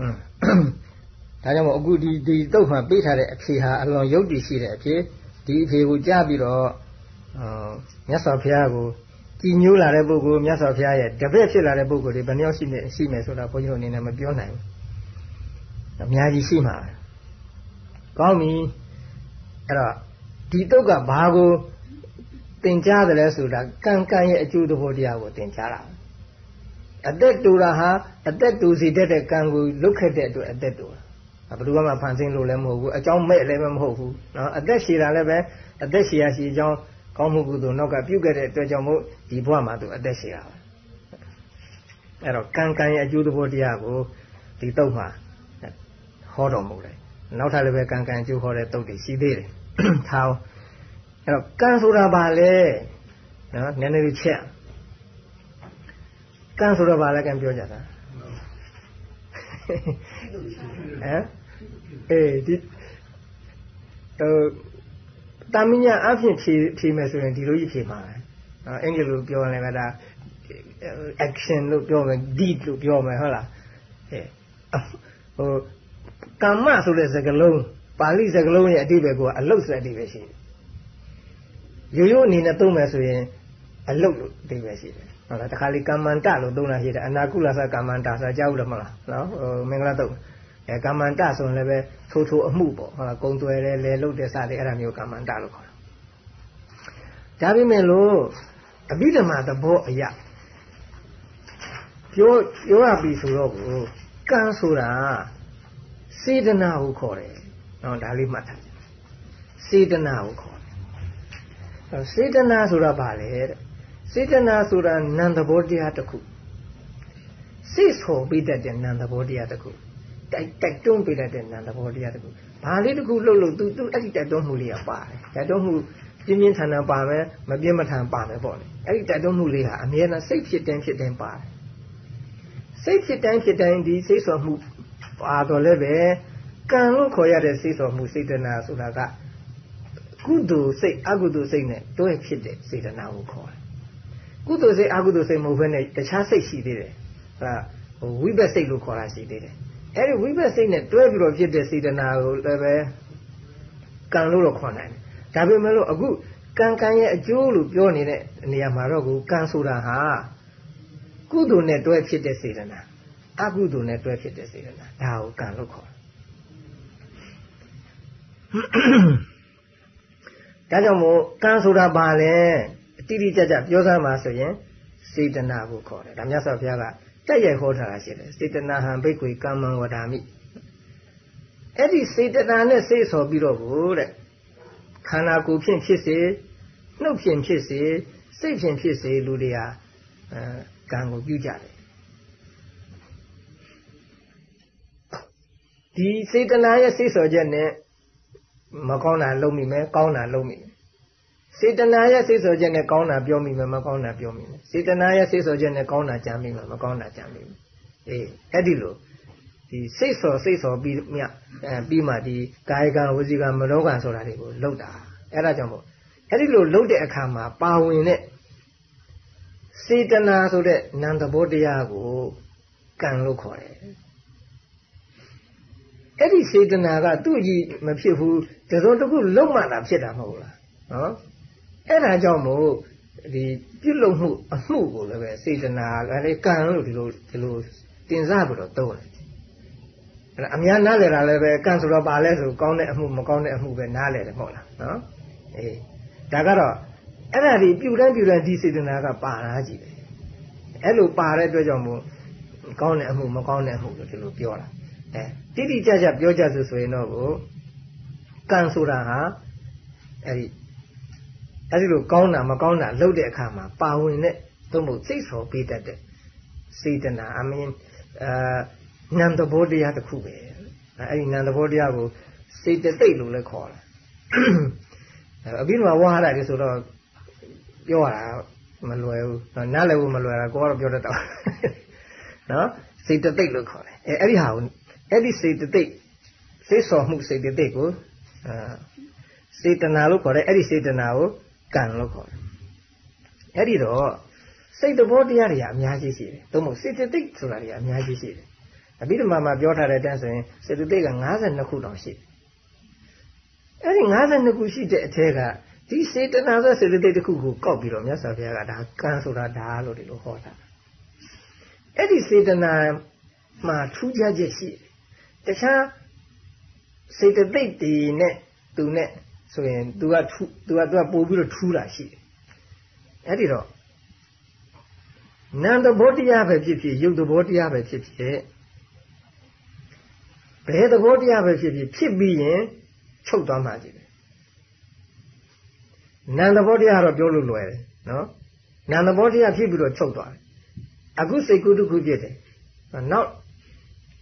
ဒါကြောင့်မို့အခုဒီဒီတုတ်မှပေးထားတဲ့အဖြေဟာအလွန်ယုတ်တည်ရှိတဲ့အဖြေဒီအဖြေကိုကြားပြီးတော့မြတ်စွာဘုရားကိုကြည်ညိုလာတဲ့ပုဂ္ဂိုလ်မြတ်စွာဘုရားရဲ့တပည့်ဖြစ်လာတဲ့ပုဂ္ဂိုလ်တွေဘယ်နှယောက်ရှိနေရှိမယ်ဆိုတာဘုန်းကြီးတို့အနေနဲ့မပြောနိုင်ဘူးအများကြီးရှိမှာကောင်းပြီအဲ့တော့ဒီတုတ်ကဘာကိုသင်ကြားတယ်လဲဆိုတာကံကံရဲ့အကျိုးသဘောတရားကိုသင်ကြားတာ အသက်တူတာဟာအသက်တူစီတတ်တဲ့ကံကိုလုတ်ခတ်တဲ့အတွက်အသက်တူတာဘယ်သူမှဖန်ဆင်းလို့လည်းမဟုတ်ဘူးအကြောင်းမဲ့လည်းမဟုတ်ဘူးနော်အသက်ရှည်တာလည်းပဲအသက်ရှည်ရရှည်အကြောင်းကောင်းမှုကုသိုလ်နောက်ကပြုခဲ့တဲ့အတွက်ကြောင့်မို့ဒီဘဝမှာသူအသက်ရှည်တာပဲအဲ့တော့ကံကံရဲ့အကျိုးသဘောတရားကိုဒီတုတ်မှာဟောတော်မူတယ်နောက်ထပ်လည်းပဲကံကံအကျိုးဟောတဲ့တုတ်တွေရှိသေးတယ်ထားအောင်အဲ့တော့ကံဆိုတာဘာလဲနော်နည်းနည်းလေးချက် ကံဆိုတာဘာလဲကံပြောကြတာဟမ်အေးဒီဟိုတာမညာအဖြစ်ဖြေဖြေမယ်ဆိုရင်ဒီလိုကြီးဖြေမှာပဲအင်္ဂလိပ်လိုပြောရင်လည်းဒါ action လို့ပြောမယ် deed လို့ပြောမယ်ဟုတ်လားဟဲ့ဟိုကမ္မဆိုတဲ့စကားလုံးပါဠိစကားလုံးရဲ့အတိပ္ပယ်ကအလုတ်ဆိုတဲ့အတိပ္ပယ်ရှိတယ်ရိုးရိုးအနေနဲ့သုံးမယ်ဆိုရင်အလုတ်လို့အတိပ္ပယ်ရှိတယ် ဟုတ်လားတခါလေကမ္မန္တလို့သုံးတာရှိတယ်အနာကုလသကမ္မန္တဆိုတာကြားဘူးလားမဟုတ်လားနော်ဟိုမင်္ဂလာတုတ်အဲကမ္မန္တဆိုရင်လည်းပဲထိုးထိုးအမှုပေါ့ဟုတ်လားကုံသွယ်တယ်လဲလုတ်တယ်စတယ်အဲ့ဒါမျိုးကမ္မန္တလို့ခေါ်တာဒါပေမဲ့လို့အဘိဓမ္မာသဘောအရာပြောပြောရပြီဆိုတော့ကိုကံဆိုတာစေတနာကိုခေါ်တယ်နော်ဒါလေးမှတ်ထားစေတနာကိုခေါ်တယ်စေတနာဆိုတာဘာလဲတဲ့ စေတနာဆိုတာနံသဘောတရားတစ်ခုစိတ်ဆော်ပြီးတတ်တဲ့နံသဘောတရားတစ်ခုတိုက်တိုက်တွန်းပေးတတ်တဲ့နံသဘောတရားတစ်ခုဘာလေးတစ်ခုလှုပ်လို့ तू तू အဲ့ဒီတိုက်တွန်းမှုလေးကပါတယ်တိုက်တွန်းမှုပြင်းပြင်းထန်ထန်ပါမယ်မပြင်းမထန်ပါမယ်ပေါ့လေအဲ့ဒီတိုက်တွန်းမှုလေးဟာအမြဲတမ်းစိတ်ဖြစ်တိုင်းဖြစ်တိုင်းပါတယ်စိတ်ဖြစ်တိုင်းဖြစ်တိုင်းဒီစိတ်ဆော်မှုပါတော့လည်းပဲကံလို့ခေါ်ရတဲ့စိတ်ဆော်မှုစေတနာဆိုတာကကုသိုလ်စိတ်အကုသိုလ်စိတ်နဲ့တွဲဖြစ်တဲ့စေတနာကိုခေါ်တယ် ကုသိုလ်စိတ်အကုသိုလ်စိတ်မဟုတ်ဘဲနဲ့တခြားစိတ်ရှိသေးတယ်ဟာဟိုဝိဘက်စိတ်လို့ခေါ်တာရှိသေးတယ်အဲ့ဒီဝိဘက်စိတ်နဲ့တွဲပြီးတော့ဖြစ်တဲ့စေတနာကိုလည်းပဲကံလို့တော့ခေါ်နိုင်တယ်ဒါပေမဲ့လို့အခုကံကံရဲ့အကျိုးလို့ပြောနေတဲ့နေရာမှာတော့ကိုကံဆိုတာဟာကုသိုလ်နဲ့တွဲဖြစ်တဲ့စေတနာအကုသိုလ်နဲ့တွဲဖြစ်တဲ့စေတနာဒါကိုကံလို့ခေါ်တယ်ဒါကြောင့်မို့ကံဆိုတာဘာလဲ အတိအကျကျပြောစမ်းပါဆိုရင်စေတနာကိုခေါ်တယ်ဒါမြတ်စွာဘုရားကတက်ရိုက်ဟောထားတာရှိတယ်စေတနာဟံဘိက္ခွေကမ္မံဝဒာမိအဲ့ဒီစေတနာနဲ့စိတ်ဆော်ပြီးတော့ကိုတဲ့ခန္ဓာကိုယ်ဖြင့်ဖြစ်စေနှုတ်ဖြင့်ဖြစ်စေစိတ်ဖြင့်ဖြစ်စေလူတွေဟာအဲကံကိုပြုကြတယ်ဒီစေတနာရဲ့စိတ်ဆော်ချက်နဲ့မကောင်းတာလုပ်မိမယ်ကောင်းတာလုပ်မိမယ် စေတနာရဲ့စိတ်ဆော်ချက်နဲ့ကောင်းတာပြောမိမယ်မကောင်းတာပြောမိမယ်စေတနာရဲ့စိတ်ဆော်ချက်နဲ့ကောင်းတာကြံမိမယ်မကောင်းတာကြံမိမယ်အေးအဲ့ဒီလိုဒီစိတ်ဆော်စိတ်ဆော်ပြီးမြအဲပြီးမှဒီကာယကံဝစီကံမနောကံဆိုတာတွေကိုလှုပ်တာအဲ့ဒါကြောင့်မို့အဲ့ဒီလိုလှုပ်တဲ့အခါမှာပါဝင်တဲ့စေတနာဆိုတဲ့နံသဘောတရားကိုကံလို့ခေါ်တယ်အဲ့ဒီစေတနာကသူ့ကြီးမဖြစ်ဘူးတစုံတစ်ခုလုံးမှလာဖြစ်တာမဟုတ်လားနော် အဲ့ဒါကြောင့်မို့ဒီပြုလုပ်မှုအမှုကိုလည်းပဲစေတနာကလည်းကံလို့ဒီလိုဒီလိုတင်စားပြီးတော့သုံးတယ်အဲ့အများနားလည်တာလည်းပဲကံဆိုတော့ပါလဲဆိုကောင်းတဲ့အမှုမကောင်းတဲ့အမှုပဲနားလည်တယ်မဟုတ်လားနော်အေးဒါကတော့အဲ့ဒါဒီပြုတိုင်းပြုတိုင်းဒီစေတနာကပါလာကြည့်တယ်အဲ့လိုပါတဲ့အတွက်ကြောင့်မို့ကောင်းတဲ့အမှုမကောင်းတဲ့အမှုလို့ဒီလိုပြောတာအဲတိတိကျကျပြောကြဆိုဆိုရင်တော့ကိုကံဆိုတာဟာအဲဒီ အဲဒီလိုကောင်းတာမကောင်းတာလုပ်တဲ့အခါမှာပါဝင်တဲ့သို့မဟုတ်စိတ်ဆော်ပေးတတ်တဲ့စေတနာအမင်းအာနံတဘောတရားတစ်ခုပဲအဲဒီနံတဘောတရားကိုစေတသိက်လို့လည်းခေါ်တယ်အပြီးတော့ဝါဟာရတွေဆိုတော့ပြောရတာမလွယ်ဘူးနားလည်ဖို့မလွယ်တာကိုကတော့ပြောတတ်တော့နော်စေတသိက်လို့ခေါ်တယ်အဲအဲ့ဒီဟာကိုအဲ့ဒီစေတသိက်စိတ်ဆော်မှုစေတသိက်ကိုအာစေတနာလို့ခေါ်တယ်အဲ့ဒီစေတနာကို ကံလို့ခေါ်တယ်အဲ့ဒီတော့စိတ်တဘောတရားတွေကအများကြီးရှိတယ်သို့မဟုတ်စေတသိက်ဆိုတာတွေကအများကြီးရှိတယ်အဘိဓမ္မာမှာပြောထားတဲ့အတိုင်းဆိုရင်စေတသိက်က52ခုတောင်ရှိတယ်အဲ့ဒီ52ခုရှိတဲ့အထက်ကဒီစေတနာဆိုစေတသိက်တစ်ခုကိုကောက်ပြီးတော့မြတ်စွာဘုရားကဒါကံဆိုတာဒါလို့ဒီလိုဟောတာအဲ့ဒီစေတနာမှာထူးခြားချက်ရှိတယ်တခြားစေတသိက်တွေနဲ့သူနဲ့ ဆိုရင် तू ကထူ तू က तू ကပို့ပြီးတော့ထူးတာရှိတယ်အဲ့ဒီတော့နံသဘောတရားပဲဖြစ်ဖြစ်ယုတ်သဘောတရားပဲဖြစ်ဖြစ်ဘယ်သဘောတရားပဲဖြစ်ဖြစ်ဖြစ်ပြီးရင်ချုပ်သွားမှကြည့်တယ်နံသဘောတရားတော့ပြောလို့လွယ်တယ်နော်နံသဘောတရားဖြစ်ပြီးတော့ချုပ်သွားတယ်အခုစိတ်ကူးတစ်ခုဖြစ်တယ်နောက်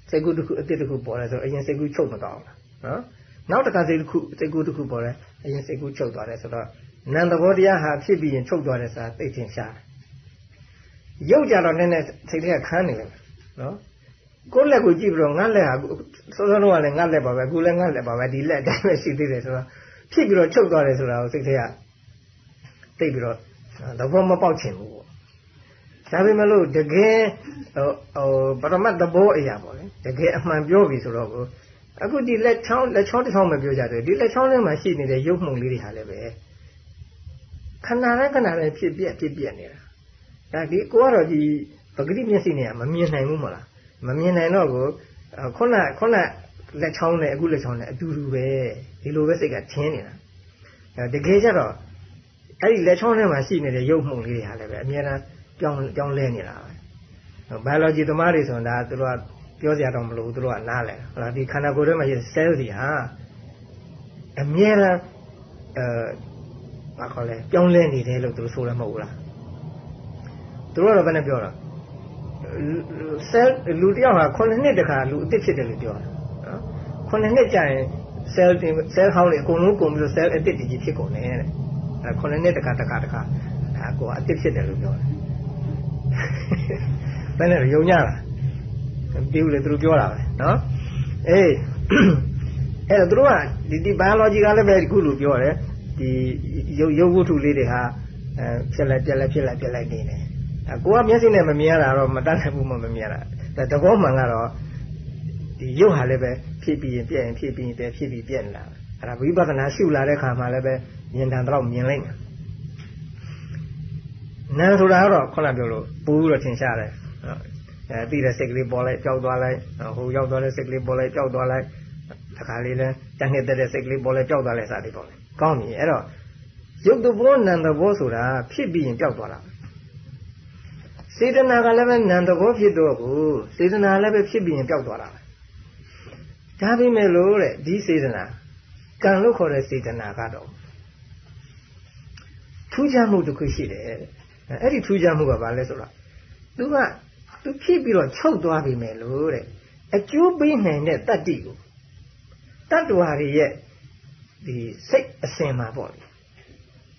စိတ်ကူးတစ်ခုအစ်တစ်ခုပေါ်လာဆိုအရင်စိတ်ကူးချုပ်မသွားဘူးနော် နောက်တစ်ခါစိတ်တစ်ခုစိတ်ကူးတစ်ခုပေါ်လာအရင်စိတ်ကူးချုပ်သွားတယ်ဆိုတော့နံသဘောတရားဟာဖြစ်ပြီးရင်ချုပ်သွားတယ်ဆိုတာသိချင်ရှားရုပ်ကြတော့နည်းနည်းစိတ်ထဲကခန်းနေတယ်နော်ကိုယ်လက်ကိုကြည့်ပြီးတော့ငါလက်ဟာစောစောတော့လည်းငါလက်ပါပဲအခုလည်းငါလက်ပါပဲဒီလက်အတိုင်းပဲရှိသေးတယ်ဆိုတော့ဖြစ်ပြီးတော့ချုပ်သွားတယ်ဆိုတာကိုစိတ်ထဲကသိပြီးတော့သဘောမပေါက်ချင်ဘူးပေါ့ဒါပေမဲ့လို့တကယ်ဟိုဟိုပရမတ်သဘောအရာပေါ့လေတကယ်အမှန်ပြောပြီဆိုတော့ကို အခုဒီလက်ချောင်းလက်ချောင်းတစ်ချောင်းမပြောကြတယ်ဒီလက်ချောင်းထဲမှာရှိနေတဲ့ရုပ်မှုန်လေးတွေဟာလည်းပဲခဏတိုင်းခဏတိုင်းဖြစ်ပြက်ဖြစ်ပြက်နေတာဒါဒီကိုကတော့ဒီပဂတိမျက်စိနဲ့မမြင်နိုင်ဘူးမလားမမြင်နိုင်တော့ကိုခုနခုနလက်ချောင်းနဲ့အခုလက်ချောင်းနဲ့အတူတူပဲဒီလိုပဲစိတ်ကထင်းနေတာတကယ်ကြတော့အဲ့ဒီလက်ချောင်းထဲမှာရှိနေတဲ့ရုပ်မှုန်လေးတွေဟာလည်းပဲအများအားပြောင်းပြောင်းလဲနေတာပဲဘိုင်လော်ဂျီသမားတွေဆိုတာသူတို့က ပြောစရာတော့မလိုဘူးသူတို့ကနားလဲဟုတ်လားဒီခန္ဓာကိုယ်ထဲမှာရှိတဲ့ cell တွေဟာအမြဲတမ်းအဲဘာခေါ်လဲပြောင်းလဲနေတယ်လို့သူတို့ဆိုရမဟုတ်ဘူးလားသူတို့ကတော့ဘယ်နဲ့ပြောတာ cell လူတယောက်ဟာ9နှစ်တခါလူအစ်စ်ဖြစ်တယ်လို့ပြောတာနော်9နှစ်ကြာရင် cell cell ဟောင်းတွေအကုန်လုံးကုန်ပြီးတော့ cell အစ်စ်တွေကြီးဖြစ်ကုန်တယ်တဲ့အဲ9နှစ်တခါတခါတခါအဲကိုအစ်စ်ဖြစ်တယ်လို့ပြောတယ်ဘယ်နဲ့ယုံကြလား ပြီးဦးလေသူတို့ပြောတာပဲနော်အေးအဲ့တော့သူတို့ကဒီဒီ biology ကလည်းပဲဒီခုလိုပြောတယ်ဒီရုပ်ရုပ်ဝတ္ထုလေးတွေဟာအဲဖြစ်လိုက်ပြက်လိုက်ဖြစ်လိုက်ပြက်လိုက်နေတယ်အကိုကမျက်စိနဲ့မမြင်ရတာတော့မတတ်နိုင်ဘူးမှမမြင်ရတာဒါသဘောမှန်ကတော့ဒီရုပ်ဟာလည်းပဲဖြစ်ပြီးရင်ပြက်ရင်ဖြစ်ပြီးရင်ပြက်ဖြစ်ပြီးပြက်နေတာအဲ့ဒါဝိပဿနာရှုလာတဲ့ခါမှာလည်းပဲမြင်တယ်တော့မြင်လိုက်တယ်နာဆိုတာကတော့ခုနပြောလို့ပိုးပြီးတော့ထင်ရှားတယ် အဲပြီးတဲ့စိတ်ကလေးပေါ်လိုက်ကြောက်သွားလိုက်ဟိုရောက်သွားတဲ့စိတ်ကလေးပေါ်လိုက်ကြောက်သွားလိုက်တခါလေးလဲတန်းနေတဲ့စိတ်ကလေးပေါ်လိုက်ကြောက်သွားလိုက်စသည်ပေါ့လေကောင်းပြီအဲ့တော့ရုပ်တဘောနံတဘောဆိုတာဖြစ်ပြီးရင်ကြောက်သွားတာစေတနာကလည်းပဲနံတဘောဖြစ်တော့ကိုစေတနာလည်းပဲဖြစ်ပြီးရင်ကြောက်သွားတာဒါပေမဲ့လို့တဲ့ဒီစေတနာကံလို့ခေါ်တဲ့စေတနာကတော့ထူးခြားမှုတစ်ခုရှိတယ်အဲ့ဒီထူးခြားမှုကဘာလဲဆိုတော့သူက သူဖြစ်ပြီးတော့ချုပ်သွားပြီမယ်လို့တဲ့အကျိုးပေးနိုင်တဲ့တတ္တိကိုတတ္တဝါတွေရဲ့ဒီစိတ်အစဉ်မှာပေါ့လေ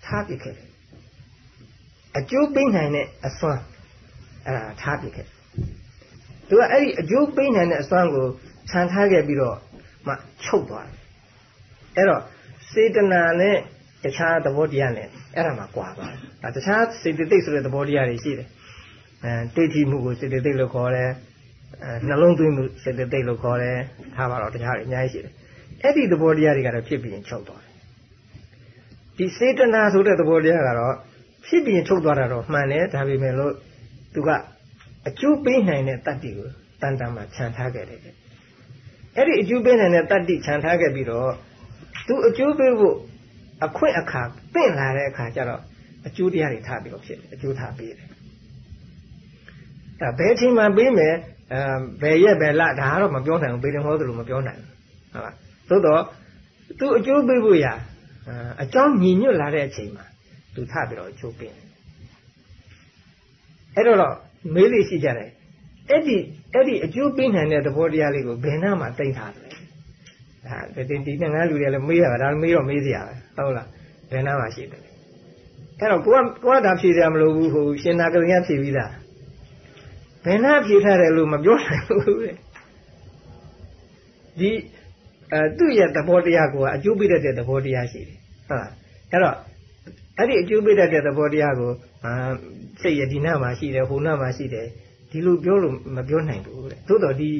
ထားပြခဲ့တယ်အကျိုးပေးနိုင်တဲ့အစွမ်းအဲ့ဒါထားပြခဲ့သူကအဲ့ဒီအကျိုးပေးနိုင်တဲ့အစွမ်းကိုခြံထားခဲ့ပြီးတော့မှချုပ်သွားတယ်အဲ့တော့စေတနာနဲ့တခြားသဘောတရားနဲ့အဲ့ဒါမှကွာသွားတယ်ဒါတခြားစေတသိက်ဆိုတဲ့သဘောတရားတွေရှိတယ် အဲတိဋ္ဌိမှုကိုစေတသိက်လို့ခေါ်တယ်အဲနှလုံးသွင်းမှုစေတသိက်လို့ခေါ်တယ်ထားပါတော့တရားတွေအများကြီးရှိတယ်အဲ့ဒီသဘောတရားတွေကတော့ဖြစ်ပြီးရင်ချုပ်သွားတယ်ဒီစေတနာဆိုတဲ့သဘောတရားကတော့ဖြစ်ပြီးရင်ချုပ်သွားတာတော့မှန်တယ်ဒါပေမဲ့လို့သူကအကျိုးပေးနိုင်တဲ့တတ္တိကိုတန်တန်မှခြံထားခဲ့တယ်အဲ့ဒီအကျိုးပေးနိုင်တဲ့တတ္တိခြံထားခဲ့ပြီးတော့သူအကျိုးပေးဖို့အခွင့်အခါပင့်လာတဲ့အခါကျတော့အကျိုးတရားတွေထားပြီးတော့ဖြစ်တယ်အကျိုးထားပေးတယ် ဒါဘယ်ချိန်မှပေးမယ်အဲဘယ်ရက်ဘယ်လဒါကတော့မပြောနိုင်ဘူးပေးတယ်ဟောသလိုမပြောနိုင်ဘူးဟုတ်လားသို့တော့သူအကျိုးပေးဖို့ရာအကြောင်းညီညွတ်လာတဲ့အချိန်မှာသူထပြီးတော့အကျိုးပေးတယ်အဲ့တော့မေးလို့ရှိကြတယ်အဲ့ဒီအဲ့ဒီအကျိုးပေးနိုင်တဲ့သဘောတရားလေးကိုဘယ်နှမှာတိတ်ထားတယ်ဒါဒီဒီငါလူတွေလည်းမေးရတာဒါမေးတော့မေးစရာပဲဟုတ်လားဘယ်နှမှာရှိတယ်အဲ့တော့ကိုကကိုကဒါဖြေတယ်မလို့ဘူးဟိုရှင်နာကလေးကဖြေပြီးသား ဘယ်နှဖြေထားတယ်လို့မပြောနိုင်ဘူးတဲ့ဒီအဲသူ့ရဲ့သဘောတရားကအကျိုးပေးတတ်တဲ့သဘောတရားရှိတယ်ဟုတ်လားအဲ့တော့အဲ့ဒီအကျိုးပေးတတ်တဲ့သဘောတရားကိုအာစိတ်ရဒီနာမှာရှိတယ်ဟိုနာမှာရှိတယ်ဒီလိုပြောလို့မပြောနိုင်ဘူးတဲ့သို့တော့ဒီ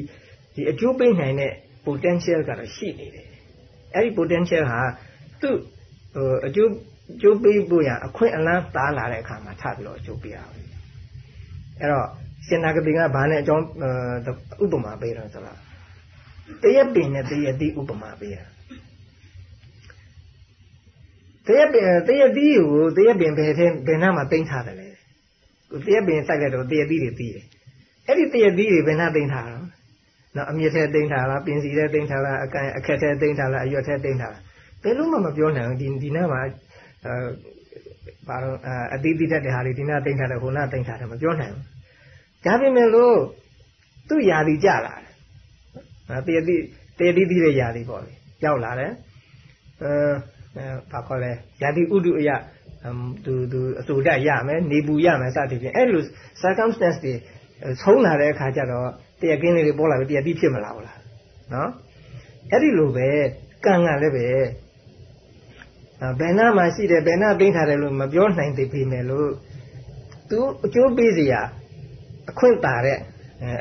ဒီအကျိုးပေးနိုင်တဲ့ potential ကတော့ရှိနေတယ်အဲ့ဒီ potential ဟာသူ့ဟိုအကျိုးကျိုးပေးဖို့ရအခွင့်အလမ်းတားလာတဲ့အခါမှာထပ်ပြီးတော့အကျိုးပေးရအောင်အဲ့တော့ ရှင်နာဂတိကဘာနဲ့အကြောင်းဥပမာပေးတယ်ဆိုတော့တရက်ပင်နဲ့တရက်သီးဥပမာပေးတာတရက်ပင်တရက်သီးကိုတရက်ပင်ဘယ်ထဲဘယ်နှမှာတင်ထားတယ်လဲတရက်ပင်စိုက်လိုက်တော့တရက်သီးတွေပြီးတယ်အဲ့ဒီတရက်သီးတွေဘယ်နှတင်ထားတော့နော်အမြင့်ထဲတင်ထားလားပင်စီထဲတင်ထားလားအကန်အခက်ထဲတင်ထားလားအရွက်ထဲတင်ထားလားဘယ်လို့မှမပြောနိုင်ဘူးဒီဒီနားမှာအဲဘာလို့အတိတိတက်တဲ့ဟာတွေဒီနားတင်ထားတယ်ဟိုနားတင်ထားတယ်မပြောနိုင်ဘူး ဒါပေမဲ့လို့သူ့ယာတီကြလာတယ်တရတိတရတိတိတဲ့ယာတီပေါ့လေရောက်လာတယ်အဲဘာခေါ်လဲယာတီဥဒုအယသူသူအစိုးတက်ရမယ်နေပူရမယ်စသဖြင့်အဲ့လို circumstance တွေဆုံးလာတဲ့အခါကျတော့တရကင်းလေးတွေပေါ်လာပြီတရတိဖြစ်မလာဘူးလားနော်အဲ့ဒီလိုပဲကံကလည်းပဲဘယ်နာမှာရှိတယ်ဘယ်နာသိမ်းထားတယ်လို့မပြောနိုင်သေးပေမဲ့လို့သူအကျိုးပေးစရာ အခွင့်တာတဲ့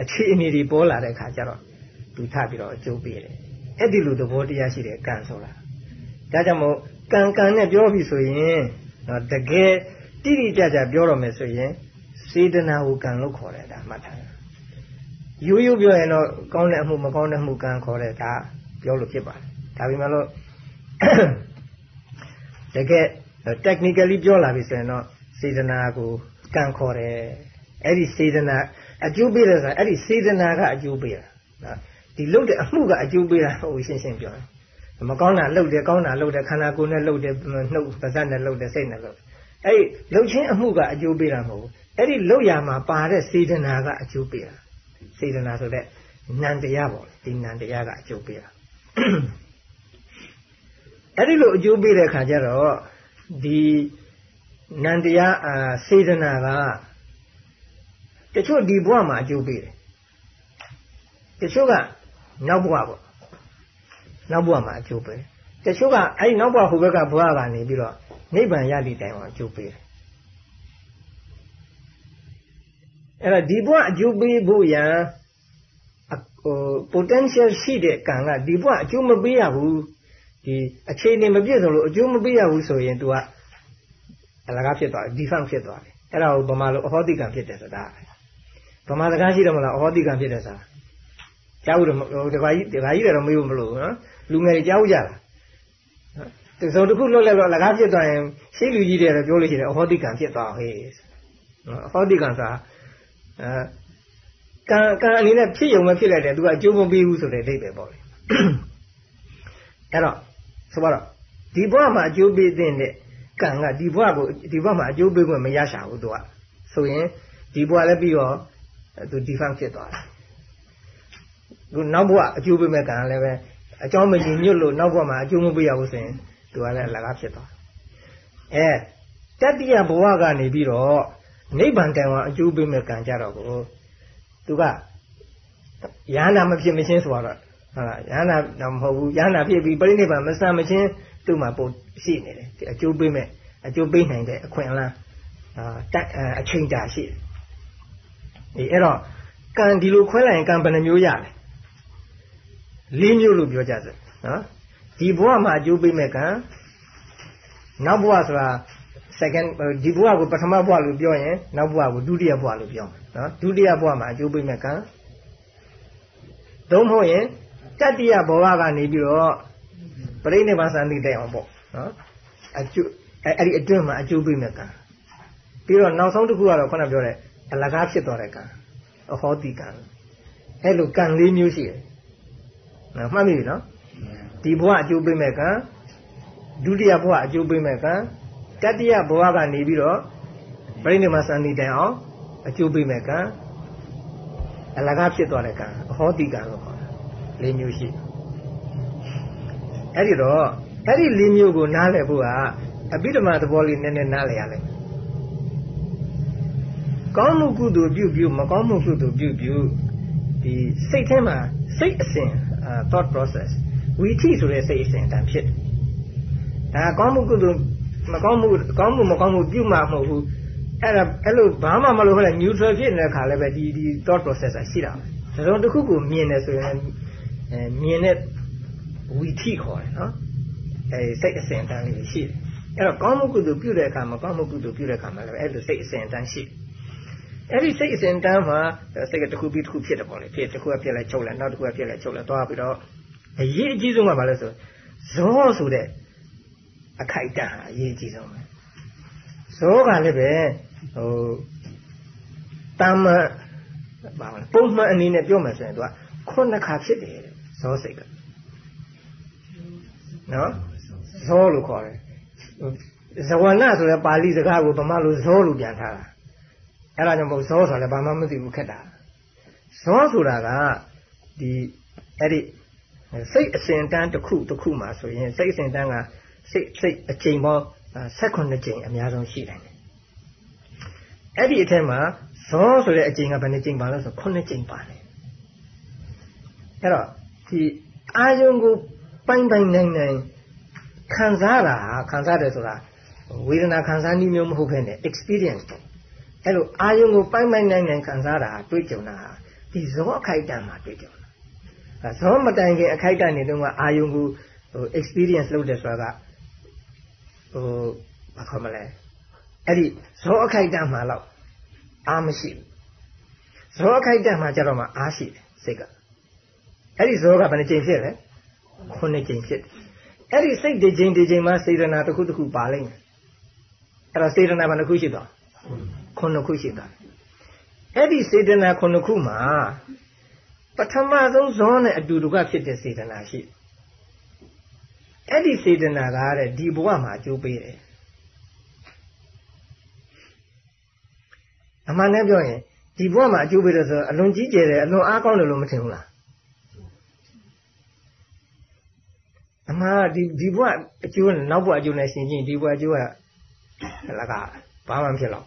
အခြေအနေတွေပေါ်လာတဲ့အခါကျတော့သူထပြီးတော့အကျိုးပေးတယ်အဲ့ဒီလိုသဘောတရားရှိတယ်ကံဆိုတာဒါကြောင့်မို့ကံကံနဲ့ပြောပြီဆိုရင်တကယ်တိတိကျကျပြောရမယ်ဆိုရင်စေတနာကိုကံလို့ခေါ်တယ်ဒါမှတ်ထားရိုးရိုးပြောရင်တော့ကောင်းတဲ့အမှုမကောင်းတဲ့အမှုကံခေါ်တယ်ဒါပြောလို့ဖြစ်ပါတယ်ဒါပေမဲ့လို့တကယ် technically ပြောလာပြီဆိုရင်တော့စေတနာကိုကံခေါ်တယ် အဲ့ဒီစေတနာအကျိုးပေးတယ်ဆိုတာအဲ့ဒီစေတနာကအကျိုးပေးတာနော်ဒီလုပ်တဲ့အမှုကအကျိုးပေးတာဟုတ်ရှင်းရှင်းပြောတယ်မကောင်းတာလုပ်တယ်ကောင်းတာလုပ်တယ်ခန္ဓာကိုယ်နဲ့လုပ်တယ်နှုတ်ပါးစပ်နဲ့လုပ်တယ်စိတ်နဲ့လုပ်တယ်အဲ့ဒီလုပ်ခြင်းအမှုကအကျိုးပေးတာမဟုတ်ဘူးအဲ့ဒီလုပ်ရမှာပါတဲ့စေတနာကအကျိုးပေးတာစေတနာဆိုတဲ့နံတရားပေါ့ဒီနံတရားကအကျိုးပေးတာအဲ့ဒီလိုအကျိုးပေးတဲ့အခါကျတော့ဒီနံတရားအာစေတနာက တချို့ဒီဘဝမှာအကျိုးပေးတယ်တချို့ကနောက်ဘဝပေါ့နောက်ဘဝမှာအကျိုးပေးတချို့ကအဲဒီနောက်ဘဝဟိုဘက်ကဘဝကနေပြီးတော့နိဗ္ဗာန်ရသည့်တိုင်အောင်အကျိုးပေးတယ်အဲ့တော့ဒီဘဝအကျိုးပေးဖို့ရန်ဟို potential ရှိတဲ့ကံကဒီဘဝအကျိုးမပေးရဘူးဒီအခြေအနေမပြည့်စုံလို့အကျိုးမပေးရဘူးဆိုရင် तू ကအလကားဖြစ်သွားတယ် defect ဖြစ်သွားတယ်အဲ့ဒါကိုဗမာလိုအဟောတိကံဖြစ်တယ်ဆိုတာ ဗမာစကားရှိတယ်မလားအဟောတိကံဖြစ်တယ်ဆိုတာကြားဘူးတော့တခါကြီးတခါကြီးလည်းတော့မေးဖို့မလို့နော်လူငယ်တွေကြားဘူးကြလားတစုံတစ်ခုလွတ်လဲတော့အလကားဖြစ်သွားရင်ရှိလူကြီးတွေတော့ပြောလို့ရှိတယ်အဟောတိကံဖြစ်သွားဟေးနော်အဟောတိကံဆိုတာအဲကံကံအနေနဲ့ဖြစ်ုံမဖြစ်လိုက်တယ်သူကအကျိုးမပေးဘူးဆိုတဲ့အဓိပ္ပာယ်ပေါ့လေအဲ့တော့ဆိုတော့ဒီဘဝမှာအကျိုးပေးတဲ့ကံကဒီဘဝကိုဒီဘဝမှာအကျိုးပေးခွင့်မရရှာဘူးသူကဆိုရင်ဒီဘဝလည်းပြီးတော့ သူ defect ဖြစ်သွားတယ်သူနောက်ဘဝအကျိုးပေးမဲ့ကံလည်းပဲအကြောင်းမကြီးညွတ်လို့နောက်ဘဝမှာအကျိုးမပေးရဘူးဆိုရင်သူကလည်းအလကားဖြစ်သွားအဲတတိယဘဝကနေပြီးတော့နိဗ္ဗာန်တန်ဝါအကျိုးပေးမဲ့ကံကြတော့ကိုသူကယန္နာမဖြစ်မချင်းဆိုတော့ဟုတ်လားယန္နာတော့မဟုတ်ဘူးယန္နာဖြစ်ပြီးပြိဋိဘံမဆံမချင်းသူ့မှာပုံရှိနေတယ်ဒီအကျိုးပေးမဲ့အကျိုးပေးနိုင်တဲ့အခွင့်အလမ်းအာတက်အချိန်ကြာရှိတယ် ဒီအဲ့တော့ကံဒီလိုခွဲလိုက်ရင်ကံဘယ်နှမျိုးရလဲလေးမျိုးလို့ပြောကြစို့နော်ဒီဘဝမှာအကျိုးပေးမဲ့ကံနောက်ဘဝဆိုတာ second ဒီဘဝကိုပထမဘဝလို့ပြောရင်နောက်ဘဝကိုဒုတိယဘဝလို့ပြောနော်ဒုတိယဘဝမှာအကျိုးပေးမဲ့ကံသုံးဖို့ရင်တတိယဘဝကနေပြီးတော့ပြိဋိဘံသံတိတဲ့အောင်ပေါ့နော်အကျိုးအဲ့ဒီအတွင်းမှာအကျိုးပေးမဲ့ကံပြီးတော့နောက်ဆုံးတစ်ခုကတော့ခုနပြောတဲ့ အလကားဖြစ်သွားတဲ့ကံအဟောတိကံအဲ့လိုကံလေးမျိုးရှိတယ်နော်မှတ်မိပြီနော်ဒီဘဝအကျိုးပေးမဲ့ကံဒုတိယဘဝအကျိုးပေးမဲ့ကံတတိယဘဝကနေပြီးတော့ပြိဋိမသံတိတိုင်အောင်အကျိုးပေးမဲ့ကံအလကားဖြစ်သွားတဲ့ကံအဟောတိကံလို့ခေါ်တာလေးမျိုးရှိအဲ့ဒီတော့အဲ့ဒီလေးမျိုးကိုနားလည်ဖို့ကအပိဓမ္မာသဘောလေးနည်းနည်းနားလည်ရလိမ့် ကောင်းမှုကုသိုလ်ပြုပြုမကောင်းမှုကုသိုလ်ပြုပြုဒီစိတ်ထဲမှာစိတ်အစဉ် thought process ဝီထိဆိုတဲ့စိတ်အစဉ်တန်ဖြစ်ဒါကောင်းမှုကုသိုလ်မကောင်းမှုကောင်းမှုမကောင်းမှုပြုမှမဟုတ်ဘူးအဲ့ဒါအဲ့လိုဘာမှမလုပ်ခလဲ neutral ဖြစ်နေတဲ့ခါလည်းပဲဒီဒီ thought process ရှိတာဇစုံတစ်ခုကိုမြင်တယ်ဆိုရင်အဲမြင်တဲ့ဝီထိခေါ်တယ်နော်အဲစိတ်အစဉ်အတန်းလေးရှိတယ်အဲ့တော့ကောင်းမှုကုသိုလ်ပြုတဲ့အခါမှာကောင်းမှုကုသိုလ်ပြုတဲ့အခါမှာလည်းအဲ့လိုစိတ်အစဉ်အတန်းရှိတယ် အဲ့ဒီစိတ်အစဉ်တန်းမှာစိတ်ကတစ်ခုပြီးတစ်ခုဖြစ်တယ်ပေါ့လေဖြစ်တစ်ခုကဖြစ်လဲချုပ်လဲနောက်တစ်ခုကဖြစ်လဲချုပ်လဲသွားပြီးတော့အရေးအကြီးဆုံးကဘာလဲဆိုဇောဆိုတဲ့အခိုက်အတန့်ဟာအရေးအကြီးဆုံးပဲဇောကလည်းပဲဟိုတမ္မဘာလဲပုံမှန်အနေနဲ့ပြောမှဆိုရင်သူကခုနှစ်ခါဖြစ်တယ်ဇောစိတ်ကနော်ဇောလို့ခေါ်တယ်ဇဝနဆိုတဲ့ပါဠိစကားကိုဗမာလိုဇောလို့ပြန်ထားတာ အဲ့ဒါကြောင့်မဟုတ်ဇောဆိုတာလည်းဘာမှမသိဘူးခက်တာဇောဆိုတာကဒီအဲ့ဒီစိတ်အစဉ်တန်းတစ်ခုတစ်ခုမှာဆိုရင်စိတ်အစဉ်တန်းကစိတ်စိတ်အချိန်ပေါင်း16ကြိမ်အများဆုံးရှိတယ်အဲ့ဒီအထက်မှာဇောဆိုတဲ့အချိန်ကဘယ်နှကြိမ်ပါလဲဆို9ကြိမ်ပါတယ်အဲ့တော့ဒီအာယုံကိုပိုင်ပိုင်နိုင်နိုင်ခံစားတာခံစားတယ်ဆိုတာဝေဒနာခံစားနည်းမျိုးမဟုတ်ဘဲနဲ့ experience ပေါ့ အဲ့လိုအာယုံကိုပိုင်ပိုင်နိုင်နိုင်ခံစားတာတွေ့ကြုံတာဒီဇောအခိုက်အတန့်မှာတွေ့ကြုံတာဇောမတိုင်ခင်အခိုက်အတန့်နေတော့အာယုံကိုဟို experience လုပ်တယ်ဆိုတာကဟိုဘာခေါ်မလဲအဲ့ဒီဇောအခိုက်အတန့်မှာတော့အားမရှိဘူးဇောအခိုက်အတန့်မှာကျတော့မှအားရှိတယ်စိတ်ကအဲ့ဒီဇောကဘယ်နှကြိမ်ဖြစ်လဲခုနှစ်ကြိမ်ဖြစ်တယ်အဲ့ဒီစိတ်တစ်ကြိမ်တစ်ကြိမ်မှာစေတနာတစ်ခုတစ်ခုပါလိမ့်မယ်အဲ့တော့စေတနာဘယ်နှခုရှိတော့ ခုနှစ်ခုရှိတာအဲ့ဒီစေတနာခုနှစ်ခုမှာပထမဆုံးဇောနဲ့အတူတူကဖြစ်တဲ့စေတနာရှိအဲ့ဒီစေတနာကတဲ့ဒီဘဝမှာအကျိုးပေးတယ်အမှန်နဲ့ပြောရင်ဒီဘဝမှာအကျိုးပေးတယ်ဆိုတော့အလွန်ကြီးကျယ်တယ်အလွန်အားကောင်းတယ်လို့မထင်ဘူးလားအမှန်ဒီဒီဘဝအကျိုးနဲ့နောက်ဘဝအကျိုးနဲ့ရှင်ချင်းဒီဘဝအကျိုးကလကဘာမှမဖြစ်တော့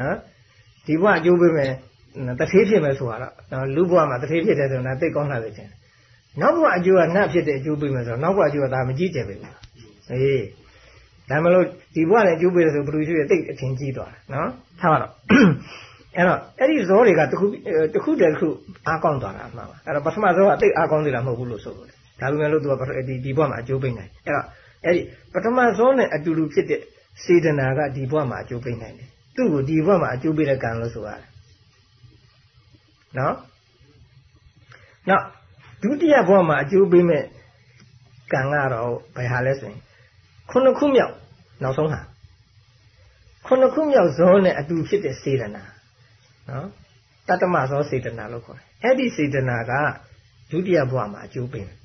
နော်ဒီဘဝအကျိုးပေးမယ်တထေးဖြစ်မယ်ဆိုတာတော့လူဘဝမှာတထေးဖြစ်တယ်ဆိုတော့သိကောင်းတာပဲချင်းနောက်ဘဝအကျိုးကနတ်ဖြစ်တဲ့အကျိုးပေးမယ်ဆိုတော့နောက်ဘဝအကျိုးကဒါမကြည့်ကြပဲဘူးအေးဒါမလို့ဒီဘဝနဲ့အကျိုးပေးတယ်ဆိုဘယ်လိုရှိရသိအထင်ကြီးသွားတာနော်ထားပါတော့အဲ့တော့အဲ့ဒီဇောတွေကတခုတခုတည်းတခုအားကောင်းသွားတာအမှန်ပါအဲ့တော့ပထမဇောကသိအားကောင်းသေးတာမဟုတ်ဘူးလို့ဆိုလို့ဒါပေမဲ့လို့သူကဒီဒီဘဝမှာအကျိုးပေးနိုင်အဲ့တော့အဲ့ဒီပထမဇောနဲ့အတူတူဖြစ်တဲ့စေတနာကဒီဘဝမှာအကျိုးပေးနိုင်တယ် သူ့ကိုဒီဘဝမှာအကျိုးပေးတဲ့ကံလို့ဆိုရတယ်နော်နောက်ဒုတိယဘဝမှာအကျိုးပေးမဲ့ကံကတော့ဘယ်ဟာလဲဆိုရင်ခုနှစ်ခုမြောက်နောက်ဆုံးဟာခုနှစ်ခုမြောက်ဇောနဲ့အတူဖြစ်တဲ့စေတနာနော်တတ္တမဇောစေတနာလို့ခေါ်တယ်အဲ့ဒီစေတနာကဒုတိယဘဝမှာအကျိုးပေးတယ်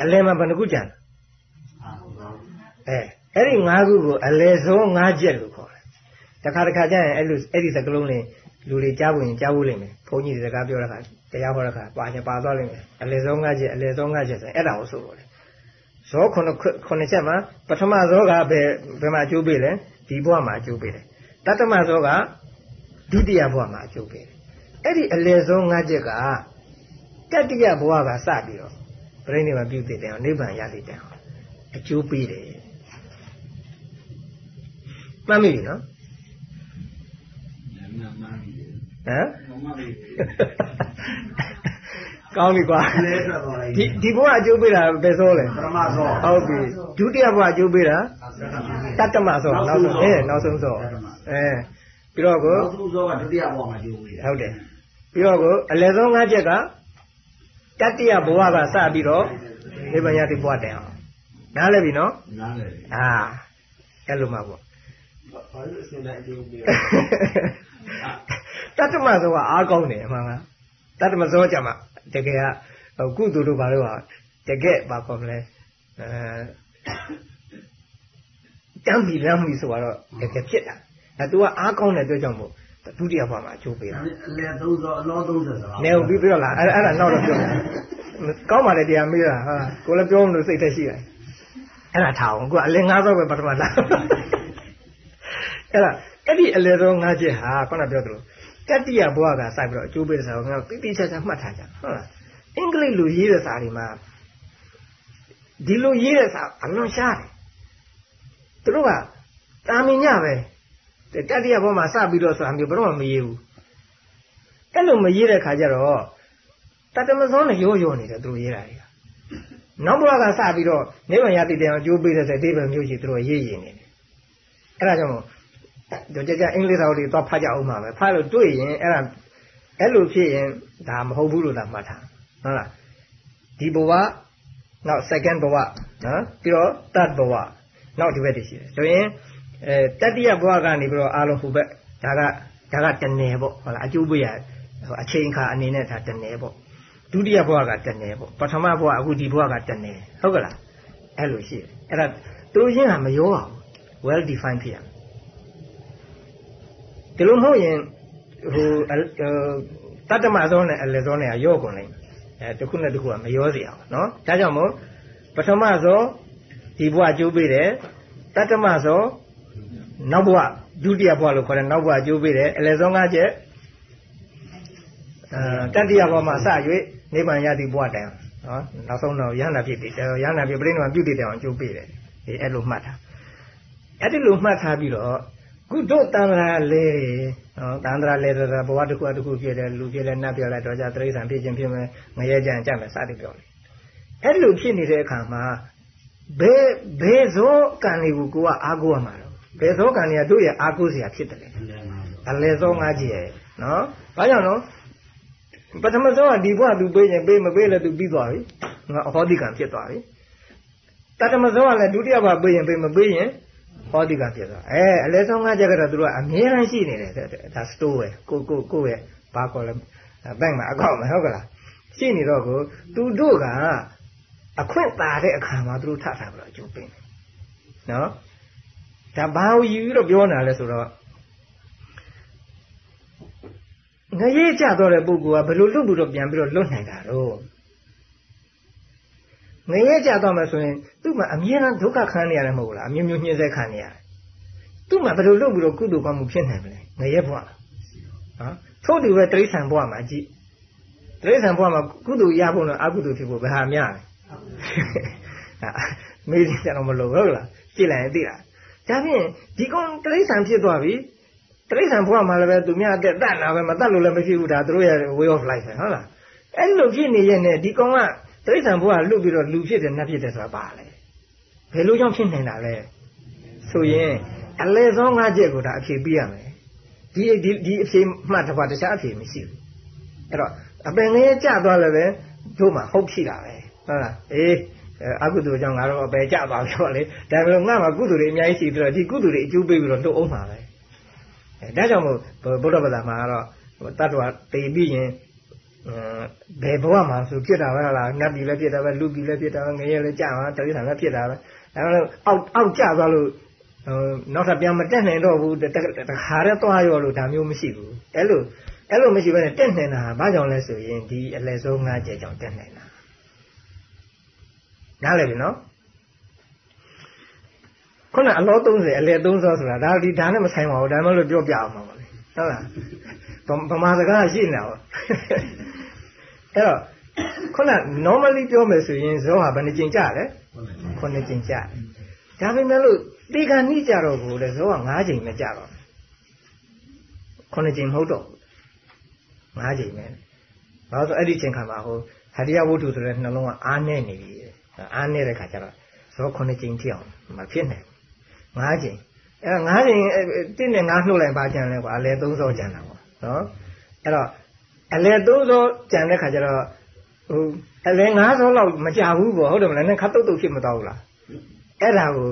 အလယ်မှာဘယ်နှခုကြံ အဲအဲ့ဒီ၅ခုကိုအလယ်ဆုံး၅ချက်လို့ခေါ်တယ်တခါတခါကျရင်အဲ့လိုအဲ့ဒီစကလုံးလေးလူတွေကြားဖို့ရင်ကြားဖို့လိမ့်မယ်ဘုန်းကြီးတွေစကားပြောတဲ့ခါတရားဟောတဲ့ခါပါချင်ပါသွားလိမ့်မယ်အလယ်ဆုံး၅ချက်အလယ်ဆုံး၅ချက်ဆိုရင်အဲ့ဒါကိုဆိုလို့လေဇောခုနှစ်ခုနှစ်ချက်မှာပထမဇောကဘယ်ဘယ်မှာအကျိုးပေးလဲဒီဘဝမှာအကျိုးပေးတယ်တတ္တမဇောကဒုတိယဘဝမှာအကျိုးပေးတယ်အဲ့ဒီအလယ်ဆုံး၅ချက်ကတတိယဘဝကစပြီးတော့ပြိဋိဘံပြုတဲ့အောင်နိဗ္ဗာန်ရတဲ့အောင်အကျိုးပေးတယ် မှတ်မိပြီနော်ဟမ်ကောင်းပြီကွာဒီဒီဘဝအကျိုးပေးတာဘယ်စောလဲပရမစောဟုတ်ပြီဒုတိယဘဝအကျိုးပေးတာတတ္တမစောနောက်ဆုံးအဲနောက်ဆုံးစောအဲပြီးတော့ကိုနောက်ဆုံးစောကဒုတိယဘဝမှာအကျိုးပေးတာဟုတ်တယ်ပြီးတော့ကိုအလယ်ဆုံး၅ချက်ကတတ္တယဘဝကစပြီးတော့နိဗ္ဗာန်ရတိဘဝတန်အောင်နားလည်ပြီနော်နားလည်ပြီအာအဲ့လိုမှပေါ့ ဘာလို့အစဉ်တိုင်းအကျိုးပေးတတ္တမသောကအားကောင်းတယ်အမှန်ကတတ္တမသောကြမှာတကယ်ကကုသိုလ်တို့ဘာလို့ဟာတကယ်ဘာခေါ်မလဲအဲတမ်းပြီလမ်းပြီဆိုတော့တကယ်ဖြစ်တာအဲ तू ကအားကောင်းတဲ့အတွက်ကြောင့်မို့ဒုတိယဘဝမှာအကျိုးပေးတာအလဲ30အလော30ဆိုတာနေဦးပြီးပြောလားအဲ့အဲ့ဒါနောက်တော့ပြောကောင်းပါလေတရားမေးတာဟာကိုလည်းပြောမလို့စိတ်သက်ရှိတယ်အဲ့ဒါထားအောင်ကိုကအလဲ90ပဲပထမလာ အဲ့ဒါအဲ့ဒီအလဲတော့၅ချက်ဟာခုနပြောသလိုတတိယဘဝကစိုက်ပြီးတော့အကျိုးပေးတဲ့စာကိုငါတိတိကျကျမှတ်ထားကြဟုတ်လားအင်္ဂလိပ်လိုရေးတဲ့စာတွေမှာဒီလိုရေးတဲ့စာအလွန်ရှားတယ်သူတို့ကတာမင်ညပဲတတိယဘောမှာစပြီးတော့ဆိုတာမျိုးဘယ်တော့မှမရေးဘူးအဲ့လိုမရေးတဲ့ခါကျတော့တတမစောနဲ့ရောရောနေတယ်သူတို့ရေးတာတွေကနောက်ဘဝကစပြီးတော့နိဗ္ဗာန်ရတိတရားအကျိုးပေးတဲ့ဆိုအတိပ္ပယ်မျိုးရှိသူတို့ရေးရင်နေတယ်အဲ့ဒါကြောင့် တို့ကြကြအင်္ဂလိပ်စာတွေသွားဖတ်ကြအောင်ပါပဲဖတ်လို့တွေ့ရင်အဲ့ဒါအဲ့လိုဖြစ်ရင်ဒါမဟုတ်ဘူးလို့သာမှတ်ထားဟုတ်လားဒီဘဝနောက် second ဘဝနော်ပြီးတော့ third ဘဝနောက်ဒီဘက်တည်းရှိတယ်ဆိုရင်အဲတတိယဘဝကနေပြီးတော့အာလုံးဟိုဘက်ဒါကဒါကတနယ်ပေါ့ဟုတ်လားအကျိုးပေးရအချိန်ခါအနေနဲ့ဒါတနယ်ပေါ့ဒုတိယဘဝကတနယ်ပေါ့ပထမဘဝအခုဒီဘဝကတနယ်ဟုတ်ကလားအဲ့လိုရှိတယ်အဲ့ဒါသူတို့ချင်းကမရောအောင် well defined ဖြစ်ရ ဒီလိုမဟုတ်ရင်ဟိုတတ္တမဇောနဲ့အလေဇောနဲ့ရောကုန်လိမ့်အဲတစ်ခုနဲ့တစ်ခုကမရောစေအောင်နော်ဒါကြောင့်မို့ပထမဇောဒီဘဝအကျိုးပေးတယ်တတ္တမဇောနောက်ဘဝဒုတိယဘဝလို့ခေါ်တယ်နောက်ဘဝအကျိုးပေးတယ်အလေဇောငါးချက်အဲတတိယဘဝမှာစ၍နိဗ္ဗာန်ရသည့်ဘဝတိုင်နော်နောက်ဆုံးတော့ရဟန္တာဖြစ်ပြီရဟန္တာဖြစ်ပြိဋိနိဗ္ဗာန်ပြုတည်တယ်အောင်အကျိုးပေးတယ်ဒီအဲ့လိုမှတ်ထားအဲ့ဒီလိုမှတ်ထားပြီးတော့ ကုတို့တန္တရာလဲနော်တန္တရာလဲဆိုတာဘဝတစ်ခုတစ်ခုဖြစ်တယ်လူဖြစ်တယ်နတ်ဖြစ်တယ်တော့ကြတိရစ္ဆာန်ဖြစ်ခြင်းဖြစ်မယ်ငရဲကြံကြမယ်စသည်ပြောတယ်အဲ့လိုဖြစ်နေတဲ့အခါမှာဘယ်ဘယ်ဇောကံလေးကိုကိုကအားကိုးရမှာတော့ဘယ်ဇောကံလေးကတို့ရဲ့အားကိုးစရာဖြစ်တယ်လေအလဲဇောငါးကြီးရဲ့နော်ဘာကြောင့်နော်ပထမဆုံးကဒီဘဝသူပေးရင်ပေးမပေးလည်းသူပြီးသွားပြီငါအဟောတိကံဖြစ်သွားပြီတတမဆုံးကလည်းဒုတိယဘဝပေးရင်ပေးမပေးရင် ဟောတိကဖြစ်သွားအဲအလဲဆုံးငါးချက်ကတော့သူတို့ကအမြဲတမ်းရှိနေတယ်ဒါစတိုးပဲကိုကိုကိုရဲ့ဘာခေါ်လဲဘက်မှာအကောင့်မှာဟုတ်ကလားရှိနေတော့ကိုသူတို့ကအခွင့်တာတဲ့အခါမှာသူတို့ထထားပြီးတော့အကျိုးပေးတယ်နော်ဒါဘာကိုယူပြီးတော့ပြောနေတာလဲဆိုတော့ငရေကြတော့တဲ့ပုဂ္ဂိုလ်ကဘယ်လိုလွတ်ပြီးတော့ပြန်ပြီးတော့လွတ်နိုင်တာတော့ ငရေကြတော့မှဆိုရင်သူ့မှာအမြဲတမ်းဒုက္ခခံနေရတယ်မဟုတ်လားအမျိုးမျိုးညှင်းဆဲခံနေရတယ်သူ့မှာဘယ်လိုလွတ်ပြီးတော့ကုသိုလ်ကောင်းမှုဖြစ်နိုင်မလဲငရေဘဝနော်ထို့တူပဲတိရစ္ဆာန်ဘဝမှာကြည့်တိရစ္ဆာန်ဘဝမှာကုသိုလ်ရဖို့နဲ့အကုသိုလ်ဖြစ်ဖို့ဘယ်ဟာများလဲမေးကြတော့မလို့ဟုတ်လားကြည့်လိုက်ရင်သိတာဒါဖြင့်ဒီကောင်တိရစ္ဆာန်ဖြစ်သွားပြီတိရစ္ဆာန်ဘဝမှာလည်းပဲသူများအသက်တတ်တာပဲမတတ်လို့လည်းမဖြစ်ဘူးဒါသူတို့ရဲ့ way of life ပဲဟုတ်လားအဲ့လိုဖြစ်နေရဲ့နဲ့ဒီကောင်က တိရစ္ဆာန်ဘဝလွတ်ပြီးတော့လူဖြစ်တယ်နတ်ဖြစ်တယ်ဆိုတာပါလေဘယ်လိုကြောင့်ဖြစ်နေတာလဲဆိုရင်အလဲဆုံးငါးချက်ကိုဒါအဖြေပေးရမယ်ဒီဒီဒီအဖြေမှတ်တစ်ပါးတခြားအဖြေမရှိဘူးအဲ့တော့အပင်ငယ်ကြသွားလည်းပဲတို့မှဟုတ်ရှိတာပဲဟုတ်လားအေးအကုသိုလ်ကြောင့်ငါတော့အပယ်ကြပါပြီပေါ့လေဒါပေမဲ့ငါမှကုသိုလ်တွေအများကြီးရှိပြီးတော့ဒီကုသိုလ်တွေအကျိုးပေးပြီးတော့လှုပ်အောင်ပါပဲအဲဒါကြောင့်မို့ဗုဒ္ဓဘာသာမှာကတော့တတ္တဝတေပြီးရင် ဘယ်ဘဝမှာဆိုဖြစ်တာပဲလားနတ်ပြည်လည်းဖြစ်တာပဲလူပြည်လည်းဖြစ်တာပဲငရဲလည်းကြာမှာတတိယလည်းဖြစ်တာပဲဒါတော့အောက်အောက်ကျသွားလို့နောက်ထပ်ပြန်မတက်နိုင်တော့ဘူးတခါတည်းသွားရောလို့ဒါမျိုးမရှိဘူးအဲ့လိုအဲ့လိုမရှိဘဲနဲ့တက်နိုင်တာဘာကြောင့်လဲဆိုရင်ဒီအလဲဆုံးငါးကျကြောင့်တက်နိုင်တာနားလည်ပြီနော်ခုနအလော30အလဲ30ဆိုတာဒါဒီဒါနဲ့မဆိုင်ပါဘူးဒါမှမဟုတ်ပြောပြအောင်ပါလေဟုတ်လား ဗမာစကားရှိနေတာပေါ့အဲ့တော့ခုန normally ပြောမယ်ဆိုရင်ဇောဟာဘယ်နှကြိမ်ကြလဲခုနှစ်ကြိမ်ကြဒါပေမဲ့လို့တေခါနိကြတော့ကိုလေဇောက9ကြိမ်ပဲကြတော့ခုနှစ်ကြိမ်မဟုတ်တော့9ကြိမ်ပဲဘာလို့ဆိုအဲ့ဒီချိန်ခါမှာဟိုဟရိယဝတ္ထုဆိုတဲ့နှလုံးကအားနေနေပြီအားနေတဲ့ခါကျတော့ဇောခုနှစ်ကြိမ်ထိအောင်မဖြစ်နိုင်၅ကြိမ်အဲ၅ကြိမ်တစ်နဲ့၅နှုတ်လိုက်ပါကြံလဲကွာအလဲ၃စောကြံတာပေါ့ နော်အဲ့တော့အလဲ၃စောကြံတဲ့ခါကျတော့ဟိုအလဲ၅စောလောက်မကြဘူးပေါ့ဟုတ်တယ်မလားနဲ့ခတ်တုတ်တုတ်ဖြစ်မတော့ဘူးလားအဲ့ဒါကို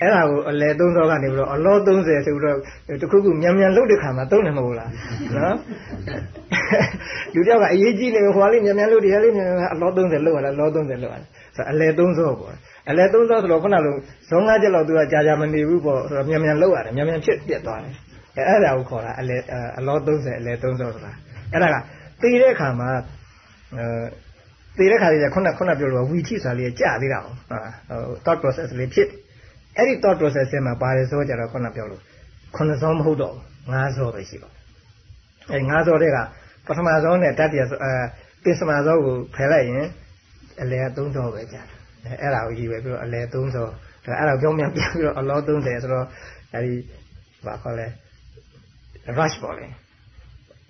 အဲ့ဒါကိုအလဲ၃စောကနေပြီးတော့အလော30ဆိုပြီးတော့တခုခုမြန်မြန်လှုပ်တဲ့ခါမှာသုံးတယ်မဟုတ်လားနော်လူတယောက်ကအရေးကြီးနေဟိုလေးမြန်မြန်လှုပ်တယ်လေးမြန်မြန်အလော30လှုပ်ရတာအလော30လှုပ်ရတာဆိုအလဲ၃စောပေါ့အလဲသုံးသောဆိုတော့ခုနကဇုံး၅ချက်လောက်သူကကြာကြာမနေဘူးပေါ့ဆိုတော့မြန်မြန်လောက်ရတယ်မြန်မြန်ဖြစ်ပြက်သွားတယ် အဲအဲ့ဒါကိုခေါ်တာအလဲအလော30အလဲ30ဆိုတာအဲ့ဒါကသိတဲ့အခါမှာအဲသိတဲ့ခါလေးကခုနခုနပြောလို့ဝီချိဆိုတာလေးကြာသေးတာဟုတ်ဟို thought process လေးဖြစ်အဲ့ဒီ thought process ထဲမှာပါတယ်ဆိုကြတော့ခုနပြောလို့ခုနစောမဟုတ်တော့ငါးစောပဲရှိပါအဲ့ငါးစောတဲ့ကပထမစောနဲ့တတိယအဲပစ္စမစောကိုဖယ်လိုက်ရင်အလဲ3စောပဲကြာတယ်အဲ့ဒါကိုရည်ပဲပြီးတော့အလဲ30ဒါအဲ့ဒါပြောင်းပြန်ပြန်ပြီးတော့အလော30ဆိုတော့အဲဒီဘာခေါ်လဲ rush ပေါ့လေ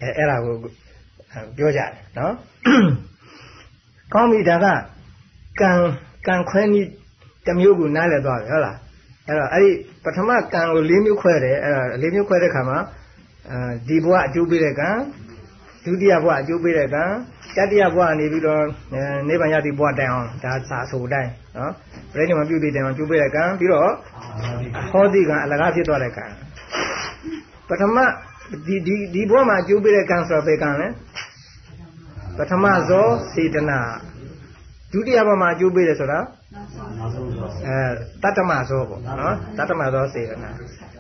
အဲအဲ့ဒါကိုပြောကြတယ်နော်ကောင်းပြီဒါကကံကံခွဲနည်းတစ်မျိုးကိုနားလည်သွားပြီဟုတ်လားအဲ့တော့အဲ့ဒီပထမကံကို၄မျိုးခွဲတယ်အဲ့ဒါ၄မျိုးခွဲတဲ့ခါမှာအဲဒီဘဝအကျိုးပေးတဲ့ကံဒုတိယဘဝအကျိုးပေးတဲ့ကံတတိယဘဝနေပြီးတော့နိဗ္ဗာန်ရတိဘဝတိုင်အောင်ဒါစာဆိုတိုင်းနော်ပြိဋိမပြုပြီးတိုင်အောင်ကျိုးပေးတဲ့ကံပြီးတော့ဟောတိကံအလကားဖြစ်သွားတဲ့ကံ ပထမဒီဒီဒီဘဝမှာအကျိုးပေးတဲ့ကံဆိုတော့ဘယ်ကံလဲပထမဇောစေတနာဒုတိယဘဝမှာအကျိုးပေးတယ်ဆိုတာအဲတတ္တမဇောပေါ့နော်တတ္တမဇောစေတနာ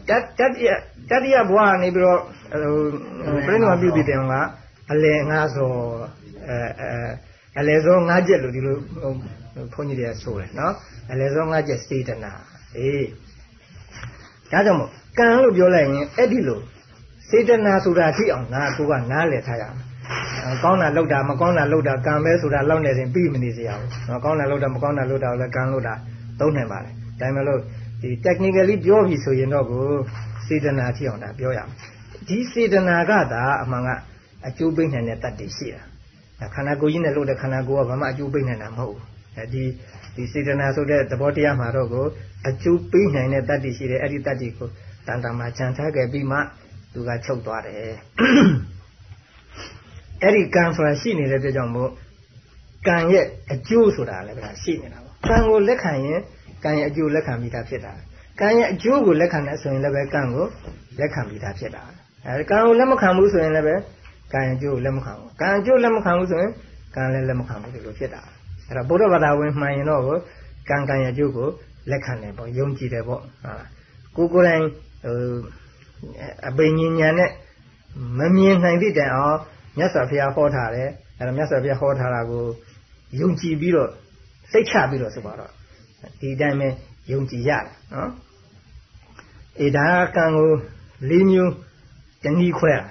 တတတိယတတိယဘဝနေပြီးတော့ဟိုပြိဋိမပြုပြီးတိုင်အောင်ကအလယ်ငါးဇောအဲအဲအလယ်ဇောငါးချက်လို့ဒီလိုဘုန်းကြီးတွေကဆိုတယ်နော်အလယ်ဇောငါးချက်စေတနာအေးဒါကြောင့်မို့ ကံလို့ပြောလိုက်ရင်အဲ့ဒီလိုစေတနာဆိုတာထိအောင်ငါကိုကနားလည်ထားရမယ်ကောင်းတာလုပ်တာမကောင်းတာလုပ်တာကံပဲဆိုတာလောက်နေရင်ပြီးမနေစရာဘူး။ကောင်းတာလုပ်တာမကောင်းတာလုပ်တာလည်းကံလုပ်တာသုံးနိုင်ပါတယ်။ဒါပေမဲ့လို့ဒီ technically ပြောပြီဆိုရင်တော့ကိုစေတနာထိအောင်ဒါပြောရမယ်။ဒီစေတနာကသာအမှန်ကအကျိုးပေးနိုင်တဲ့တတ်တည်ရှိတာ။ခန္ဓာကိုယ်ကြီးနဲ့လုပ်တဲ့ခန္ဓာကိုယ်ကဘာမှအကျိုးပေးနိုင်တာမဟုတ်ဘူး။အဲဒီဒီစေတနာဆိုတဲ့သဘောတရားမှာတော့ကိုအကျိုးပေးနိုင်တဲ့တတ်တည်ရှိတယ်။အဲ့ဒီတတ်တည်ကို တန်တမာခြံထားခဲ့ပြီးမှသူကချုပ်သွားတယ်အဲ့ဒီကံဆိုတာရှိနေတဲ့အတွက်ကြောင့်မို့ကံရဲ့အကျိုးဆိုတာလည်းဗျာရှိနေတာပေါ့ကံကိုလက်ခံရင်ကံရဲ့အကျိုးလက်ခံပြီးသားဖြစ်တာကံရဲ့အကျိုးကိုလက်ခံတဲ့ဆိုရင်လည်းပဲကံကိုလက်ခံပြီးသားဖြစ်တာအဲကံကိုလက်မခံဘူးဆိုရင်လည်းပဲကံအကျိုးကိုလက်မခံဘူးကံအကျိုးလက်မခံဘူးဆိုရင်ကံလည်းလက်မခံဘူးဒီလိုဖြစ်တာအဲ့တော့ဘုရားဘာသာဝင်မှန်ရင်တော့ကံကံရဲ့အကျိုးကိုလက်ခံတယ်ပေါ့ယုံကြည်တယ်ပေါ့ဟာကိုကိုယ်တိုင် ဟိုအပိညာဉာဏ်နဲ့မမြင်နိုင်သည့်တိုင်အောင်မြတ်စွာဘုရားဟောထားတယ်အဲဒါမြတ်စွာဘုရားဟောထားတာကိုယုံကြည်ပြီးတော့စိတ်ချပြီးတော့ဆိုပါတော့ဒီတိုင်းပဲယုံကြည်ရတယ်နော်အေဒါကံကို၄မျိုးတနည်းခွဲတာ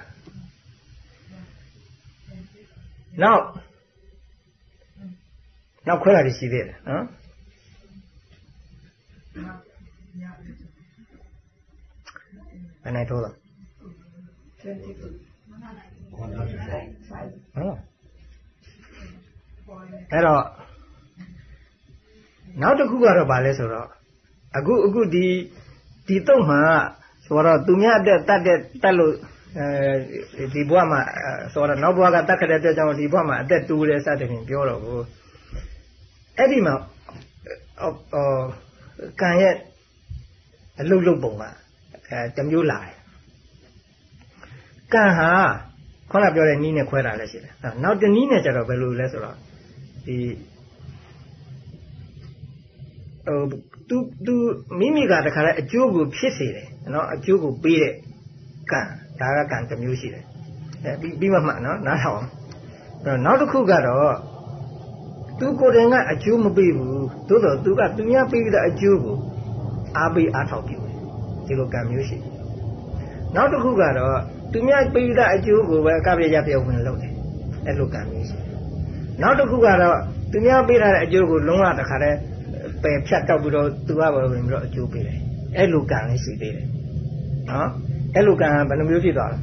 နောက်နောက်ခွဲတာရှိသေးတယ်နော် ဘယ်နဲ့ထိုးတော့ဟုတ်အဲ့တော့နောက်တစ်ခုကတော့ဗာလဲဆိုတော့အခုအခုဒီဒီတုတ်မှာဆိုတော့သူများတက်တတ်တဲ့တက်လို့အဲဒီဘဝမှာဆိုတော့နောက်ဘဝကတတ်ခဲ့တဲ့အတွက်ကြောင့်ဒီဘဝမှာအသက်တူတယ်စသဖြင့်ပြောတော့ကိုအဲ့ဒီမှာအော်ကံရဲ့အလုတ်လုတ်ပုံက အဲတမျိုးလာတယ်ကံဟာခေါင်းကပြောတဲ့နီးနဲ့ခွဲတာလည်းရှိတယ်နောက်တနည်းနဲ့ကျတော့ဘယ်လိုလဲဆိုတော့ဒီဟိုသူသူမိမိကတခါလဲအကျိုးကိုဖြစ်စေတယ်နော်အကျိုးကိုပေးတဲ့ကံဒါကကံတစ်မျိုးရှိတယ်အဲပြီးပြီးမှမှနော်နားထောင်အောင်နောက်တစ်ခုကတော့သူကိုယ်တိုင်ကအကျိုးမပေးဘူးသို့တော့သူကသူများပေးတဲ့အကျိုးကိုအားပေးအားထောက်ပြုတယ် ဒီလိုကံမျိုးရှိနောက်တစ်ခုကတော့သူများပေးတဲ့အကျိုးကိုပဲအကပြရပြဝင်လုပ်တယ်အဲ့လိုကံမျိုးရှိနောက်တစ်ခုကတော့သူများပေးထားတဲ့အကျိုးကိုလုံးဝတခါတည်းပယ်ဖြတ်တောက်ပြီးတော့သူကပဲဝင်ပြီးတော့အကျိုးပေးတယ်အဲ့လိုကံလည်းရှိသေးတယ်နော်အဲ့လိုကံကဘယ်နှမျိုးဖြစ်သွားလဲ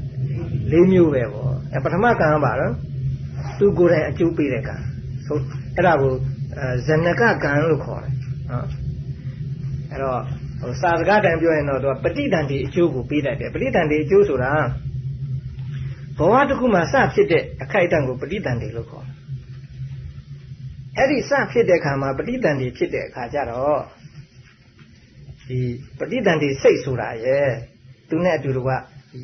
၄မျိုးပဲပေါ့အဲပထမကံကပါတော့သူကိုယ်တိုင်အကျိုးပေးတဲ့ကံဆိုအဲ့ဒါကိုဇဏကကံလို့ခေါ်တယ်နော်အဲ့တော့ဟို စာစကားတန်ပြောရင်တော့သူကပဋိသန္ဓေအကျိုးကိုပေးတတ်တယ်ပဋိသန္ဓေအကျိုးဆိုတာဘဝတစ်ခုမှာစဖြစ်တဲ့အခိုက်အတန့်ကိုပဋိသန္ဓေလို့ခေါ်တယ်အဲ့ဒီစဖြစ်တဲ့ခါမှာပဋိသန္ဓေဖြစ်တဲ့အခါကျတော့ဒီပဋိသန္ဓေစိတ်ဆိုတာရဲ့သူနဲ့အတူတူက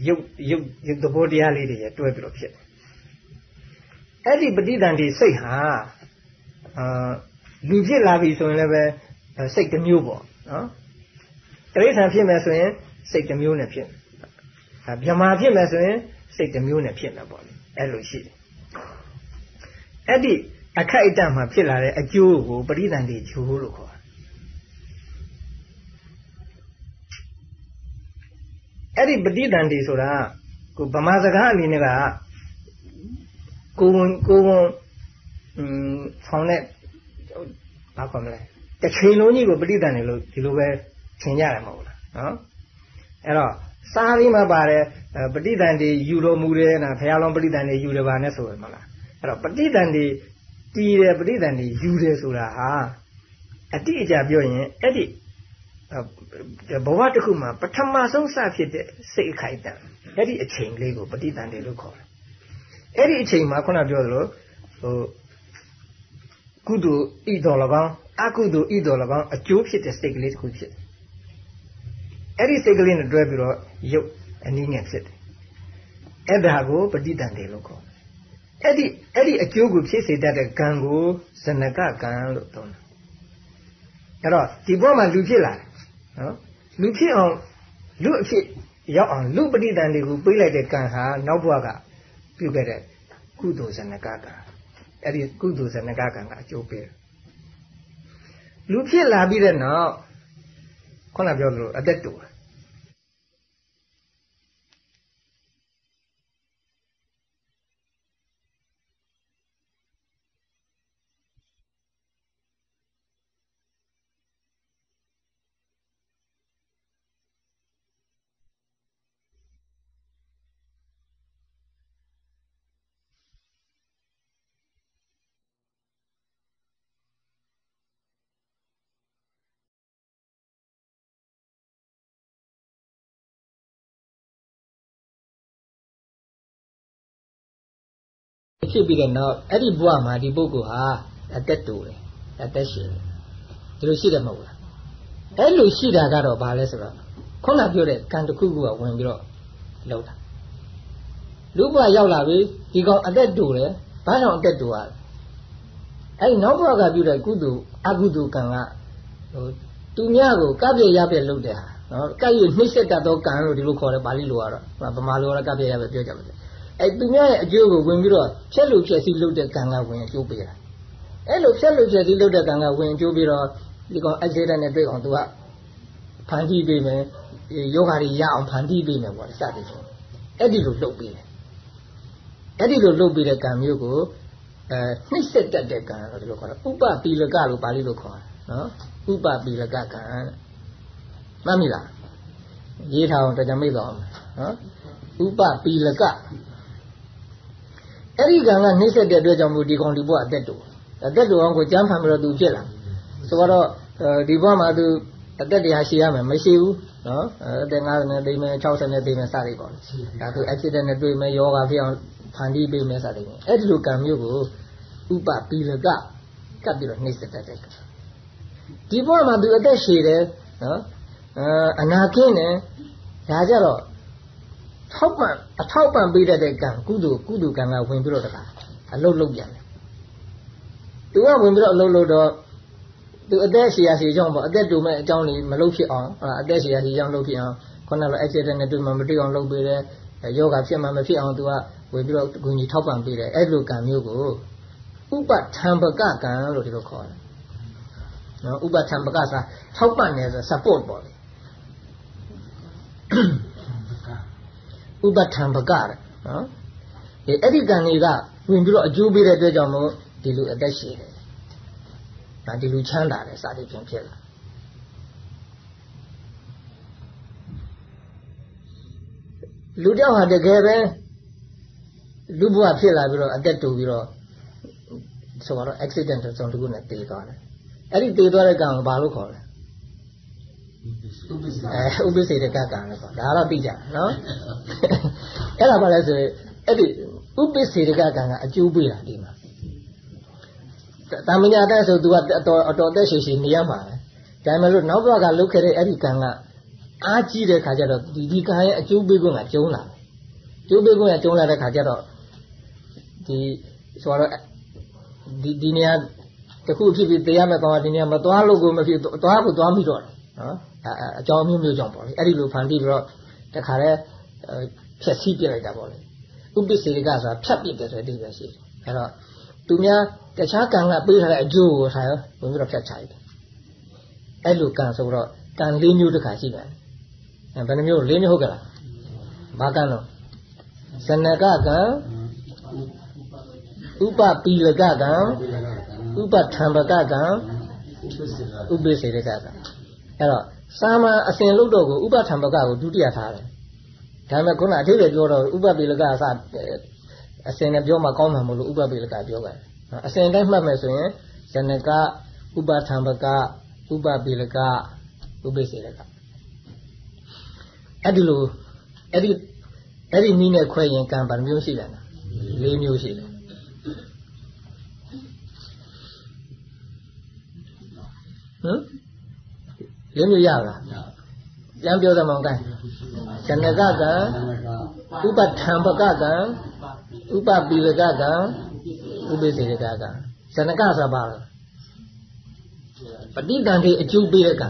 ရုပ်ရုပ်ရုပ်သဘောတရားလေးတွေရဲ့တွဲပြီးတော့ဖြစ်တယ်အဲ့ဒီပဋိသန္ဓေစိတ်ဟာအာလူဖြစ်လာပြီဆိုရင်လည်းပဲစိတ်တစ်မျိုးပေါ့နော် တိရစ္ဆာန်ဖြစ်မယ်ဆိုရင်စိတ်တစ်မျိုးနဲ့ဖြစ်ဒါဗြဟ္မာဖြစ်မယ်ဆိုရင်စိတ်တစ်မျိုးနဲ့ဖြစ်တာပေါ့လေအဲ့လိုရှိတယ်အဲ့ဒီအခိုက်အတန့်မှာဖြစ်လာတဲ့အကျိုးကိုပရိသန္တိကျိုးလို့ခေါ်တာအဲ့ဒီပရိသန္တိဆိုတာကိုဗမာစကားအနေနဲ့ကကိုဝန်ကိုဝန်อืมဆောင်တဲ့ဘာခေါ်မလဲတစ်ချိန်လုံးကြီးကိုပရိသန္တိလို့ဒီလိုပဲ ထင်ကြတယ်မဟုတ်လားနော်အဲ့တော့စာပြီးမှပါတယ်ပဋိသန္ဓေယူတော်မူတယ်နာဘုရားလုံးပဋိသန္ဓေယူတယ်ပါနဲ့ဆိုရမလားအဲ့တော့ပဋိသန္ဓေတည်တယ်ပဋိသန္ဓေယူတယ်ဆိုတာဟာအတိအကျပြောရင်အဲ့ဒီဘဝတစ်ခုမှာပထမဆုံးစဖြစ်တဲ့စိတ်အခိုက်အတန့်အဲ့ဒီအချိန်လေးကိုပဋိသန္ဓေလို့ခေါ်တယ်အဲ့ဒီအချိန်မှာခုနပြောသလိုဟိုကုသိုလ်ဤတော်၎င်းအကုသိုလ်ဤတော်၎င်းအကျိုးဖြစ်တဲ့စိတ်ကလေးတစ်ခုဖြစ်တယ် အဲ့ဒီစိတ်ကလေးနဲ့တွဲပြီးတော့ရုပ်အနည်းငယ်ဖြစ်တယ်အဲ့ဒါကိုပဋိသန္ဓေလို့ခေါ်တယ်အဲ့ဒီအဲ့ဒီအကျိုးကိုဖြစ်စေတတ်တဲ့ကံကိုဇနကကံလို့သုံးတယ်အဲ့တော့ဒီဘောမှာလူဖြစ်လာတယ်နော်လူဖြစ်အောင်လူအဖြစ်ရောက်အောင်လူပဋိသန္ဓေကိုပေးလိုက်တဲ့ကံဟာနောက်ဘဝကပြုခဲ့တဲ့ကုသိုလ်ဇနကကံအဲ့ဒီကုသိုလ်ဇနကကံကအကျိုးပေးတယ်လူဖြစ်လာပြီးတဲ့နောက် ခုနပြောသလိုအသက်တူတယ် ဖြစ်ပြီးတဲ့နောက်အဲ့ဒီဘဝမှာဒီပုဂ္ဂိုလ်ဟာအသက်တူတယ်အသက်ရှင်တယ်ဒီလိုရှိတယ်မဟုတ်လားအဲ့လိုရှိတာကတော့ဘာလဲဆိုတော့ခုနပြောတဲ့ကံတစ်ခုခုကဝင်ပြီးတော့လောက်တာလူဘဝရောက်လာပြီဒီကောင်အသက်တူတယ်ဘာကြောင့်အသက်တူရလဲအဲ့ဒီနောက်ဘဝကပြုတဲ့ကုသိုလ်အကုသိုလ်ကံကဟိုသူများကိုကပ်ပြရပြလုပ်တဲ့ဟာနော်ကပ်ရနှိမ့်ဆက်တတ်သောကံလို့ဒီလိုခေါ်တယ်ပါဠိလိုကတော့ဗမာလိုကတော့ကပ်ပြရပြပြောကြပါစေ အဲသူများရဲ့အကျိုးကိုဝင်ပြီးတော့ဖြက်လို့ဖြက်စီးလုပ်တဲ့ကံကဝင်အကျိုးပေးတာအဲလိုဖြက်လို့ဖြက်စီးလုပ်တဲ့ကံကဝင်အကျိုးပြီးတော့ဒီကောင် accident နဲ့တွေ့အောင်သူကဖန်တီးပေးမယ်ယောဂါတွေရအောင်ဖန်တီးပေးမယ်ပေါ့စသည်ဖြင့်အဲ့ဒီလိုလုပ်ပေးတယ်အဲ့ဒီလိုလုပ်ပေးတဲ့ကံမျိုးကိုအဲနှိမ့်ဆက်တတ်တဲ့ကံလို့ဒီလိုခေါ်တာဥပပီလကလို့ပါဠိလိုခေါ်တာနော်ဥပပီလကကံမှတ်မိလားရေးထားအောင်တကြမိတ်တော့နော်ဥပပီလက အဲ့ဒီကံကနှိမ့်ဆက်တဲ့အတွက်ကြောင့်မို့ဒီကောင်ဒီဘဝအသက်တူအသက်တူအောင်ကိုကြမ်းဖန်ပြီးတော့သူဖြစ်လာဆိုတော့ဒီဘဝမှာသူအသက်တရားရှိရမယ်မရှိဘူးနော်အသက်50နဲ့သိမယ်60နဲ့သိမယ်စသည်ပေါ့ဒါသူ accident နဲ့တွေ့မယ်ယောဂဖြစ်အောင်ဖန်တီးပေးမယ်စသည်ပေါ့အဲ့ဒီလိုကံမျိုးကိုဥပပီလကကပ်ပြီးတော့နှိမ့်ဆက်တတ်တဲ့ကံဒီဘဝမှာသူအသက်ရှည်တယ်နော်အနာကင်းတယ်ဒါကြတော့ ထောက်ပံ့အထောက်ပံ့ပေးတတ်တဲ့ကံကုသိုလ်ကုသိုလ်ကံကဝင်ပြီးတော့တခါအလုတ်လုတ်ပြန်တယ်သူကဝင်ပြီးတော့အလုတ်လုတ်တော့သူအသက်ရှည်ရစီကြောင့်ပေါ့အသက်တူမဲ့အကြောင်းလေးမလုတ်ဖြစ်အောင်ဟုတ်လားအသက်ရှည်ရစီကြောင့်လုတ်ဖြစ်အောင်ခုနက accident နဲ့တွေ့မှမတွေ့အောင်လုပ်ပေးတယ်ယောဂဖြစ်မှမဖြစ်အောင်သူကဝင်ပြီးတော့ဂုဏ်ကြီးထောက်ပံ့ပေးတယ်အဲ့လိုကံမျိုးကိုဥပထံပကကံလို့ဒီလိုခေါ်တယ်နော်ဥပထံပကဆိုတာထောက်ပံ့တယ်ဆို support ပေါ့လေ ဥပထံပကတဲ့နော်ဒီအဲ့ဒီကံတွေကဝင်ပြီးတော့အကျိုးပေးတဲ့အတွက်ကြောင့်မို့ဒီလိုအသက်ရှည်တယ်ဒါဒီလိုချမ်းသာတယ်စသည်ဖြင့်ဖြစ်လာလူတောက်ဟာတကယ်ပဲလူဘဝဖြစ်လာပြီးတော့အသက်တူပြီးတော့ဆိုတော့ accident ဆုံးတစ်ခုနဲ့တည်သွားတယ်အဲ့ဒီတည်သွားတဲ့ကံကိုဘာလို့ခေါ်လဲအဲ ဥပ္ပစေတကကံလို့ပေါ့ဒါတော့သိကြနော်အဲ့ဒါဘာလဲဆိုရင်အဲ့ဒီဥပ္ပစေတကကံကအကျိုးပေးတာဒီမှာတာမညာတဲ့ဆို तू ကအတော်အတော်သက်ရှည်ရှည်နေရမှာပဲဒါမှမဟုတ်နောက်ဘက်ကလုတ်ခဲ့တဲ့အဲ့ဒီကံကအားကြီးတဲ့ခါကျတော့ဒီဒီကံရဲ့အကျိုးပေးခွင့်ကကျုံးလာကျိုးပေးခွင့်ကကျုံးလာတဲ့ခါကျတော့ဒီဆိုတော့ဒီဒီနေရာတခုဖြစ်ပြီးတရားမဲ့ကောင်ကဒီနေရာမသွားလို့ကိုမဖြစ်သွားဖို့သွားပြီးတော့နော် အကြောင်းမျိုးမျိုးကြောင့်ပေါ့လေအဲ့ဒီလိုဖန်တီးပြီးတော့တခါလဲဖြက်စီးပြလိုက်တာပေါ့လေဥပ္ပစေကဆိုတာဖြတ်ပြတယ်ဆိုတဲ့အဓိပ္ပာယ်ရှိတယ်အဲ့တော့သူများတခြားကံကပေးထားတဲ့အကျိုးကိုထားရောဝင်ပြီးတော့ဖြတ်ချလိုက်တယ်အဲ့လိုကံဆိုတော့ကံ၄မျိုးတစ်ခါရှိတယ်ဘယ်နှမျိုး၄မျိုးဟုတ်ကလားဘာကံတော့ဇနကကံဥပပီလကကံဥပထံပကကံဥပ္ပစေကကံအဲ့တော့ စာမအစဉ်လို့တော့ကိုဥပထံပကကိုဒုတိယထားတယ်ဒါပေမဲ့ခုနအထိပ္ပယ်ပြောတော့ဥပပိလကအစအစင်နဲ့ပြောမှကောင်းမှာမလို့ဥပပိလကပြောပါတယ်အစင်တိုင်းမှတ်မယ်ဆိုရင်ဇနကဥပထံပကဥပပိလကဥပိစေလကအဲ့ဒီလိုအဲ့ဒီအဲ့ဒီနည်းနဲ့ခွဲရင်ကံဗာမျိုးရှိတယ်နော်၄မျိုးရှိတယ်ဟမ် ၄မျိုးရလားပြန်ပြောသမောင်ကဇနကကံဥပထံပကကံဥပပိလကကံဥပိစေကကံဇနကဆိုပါလားပဋိတန်တိအကျိုးပေးတဲ့ကံ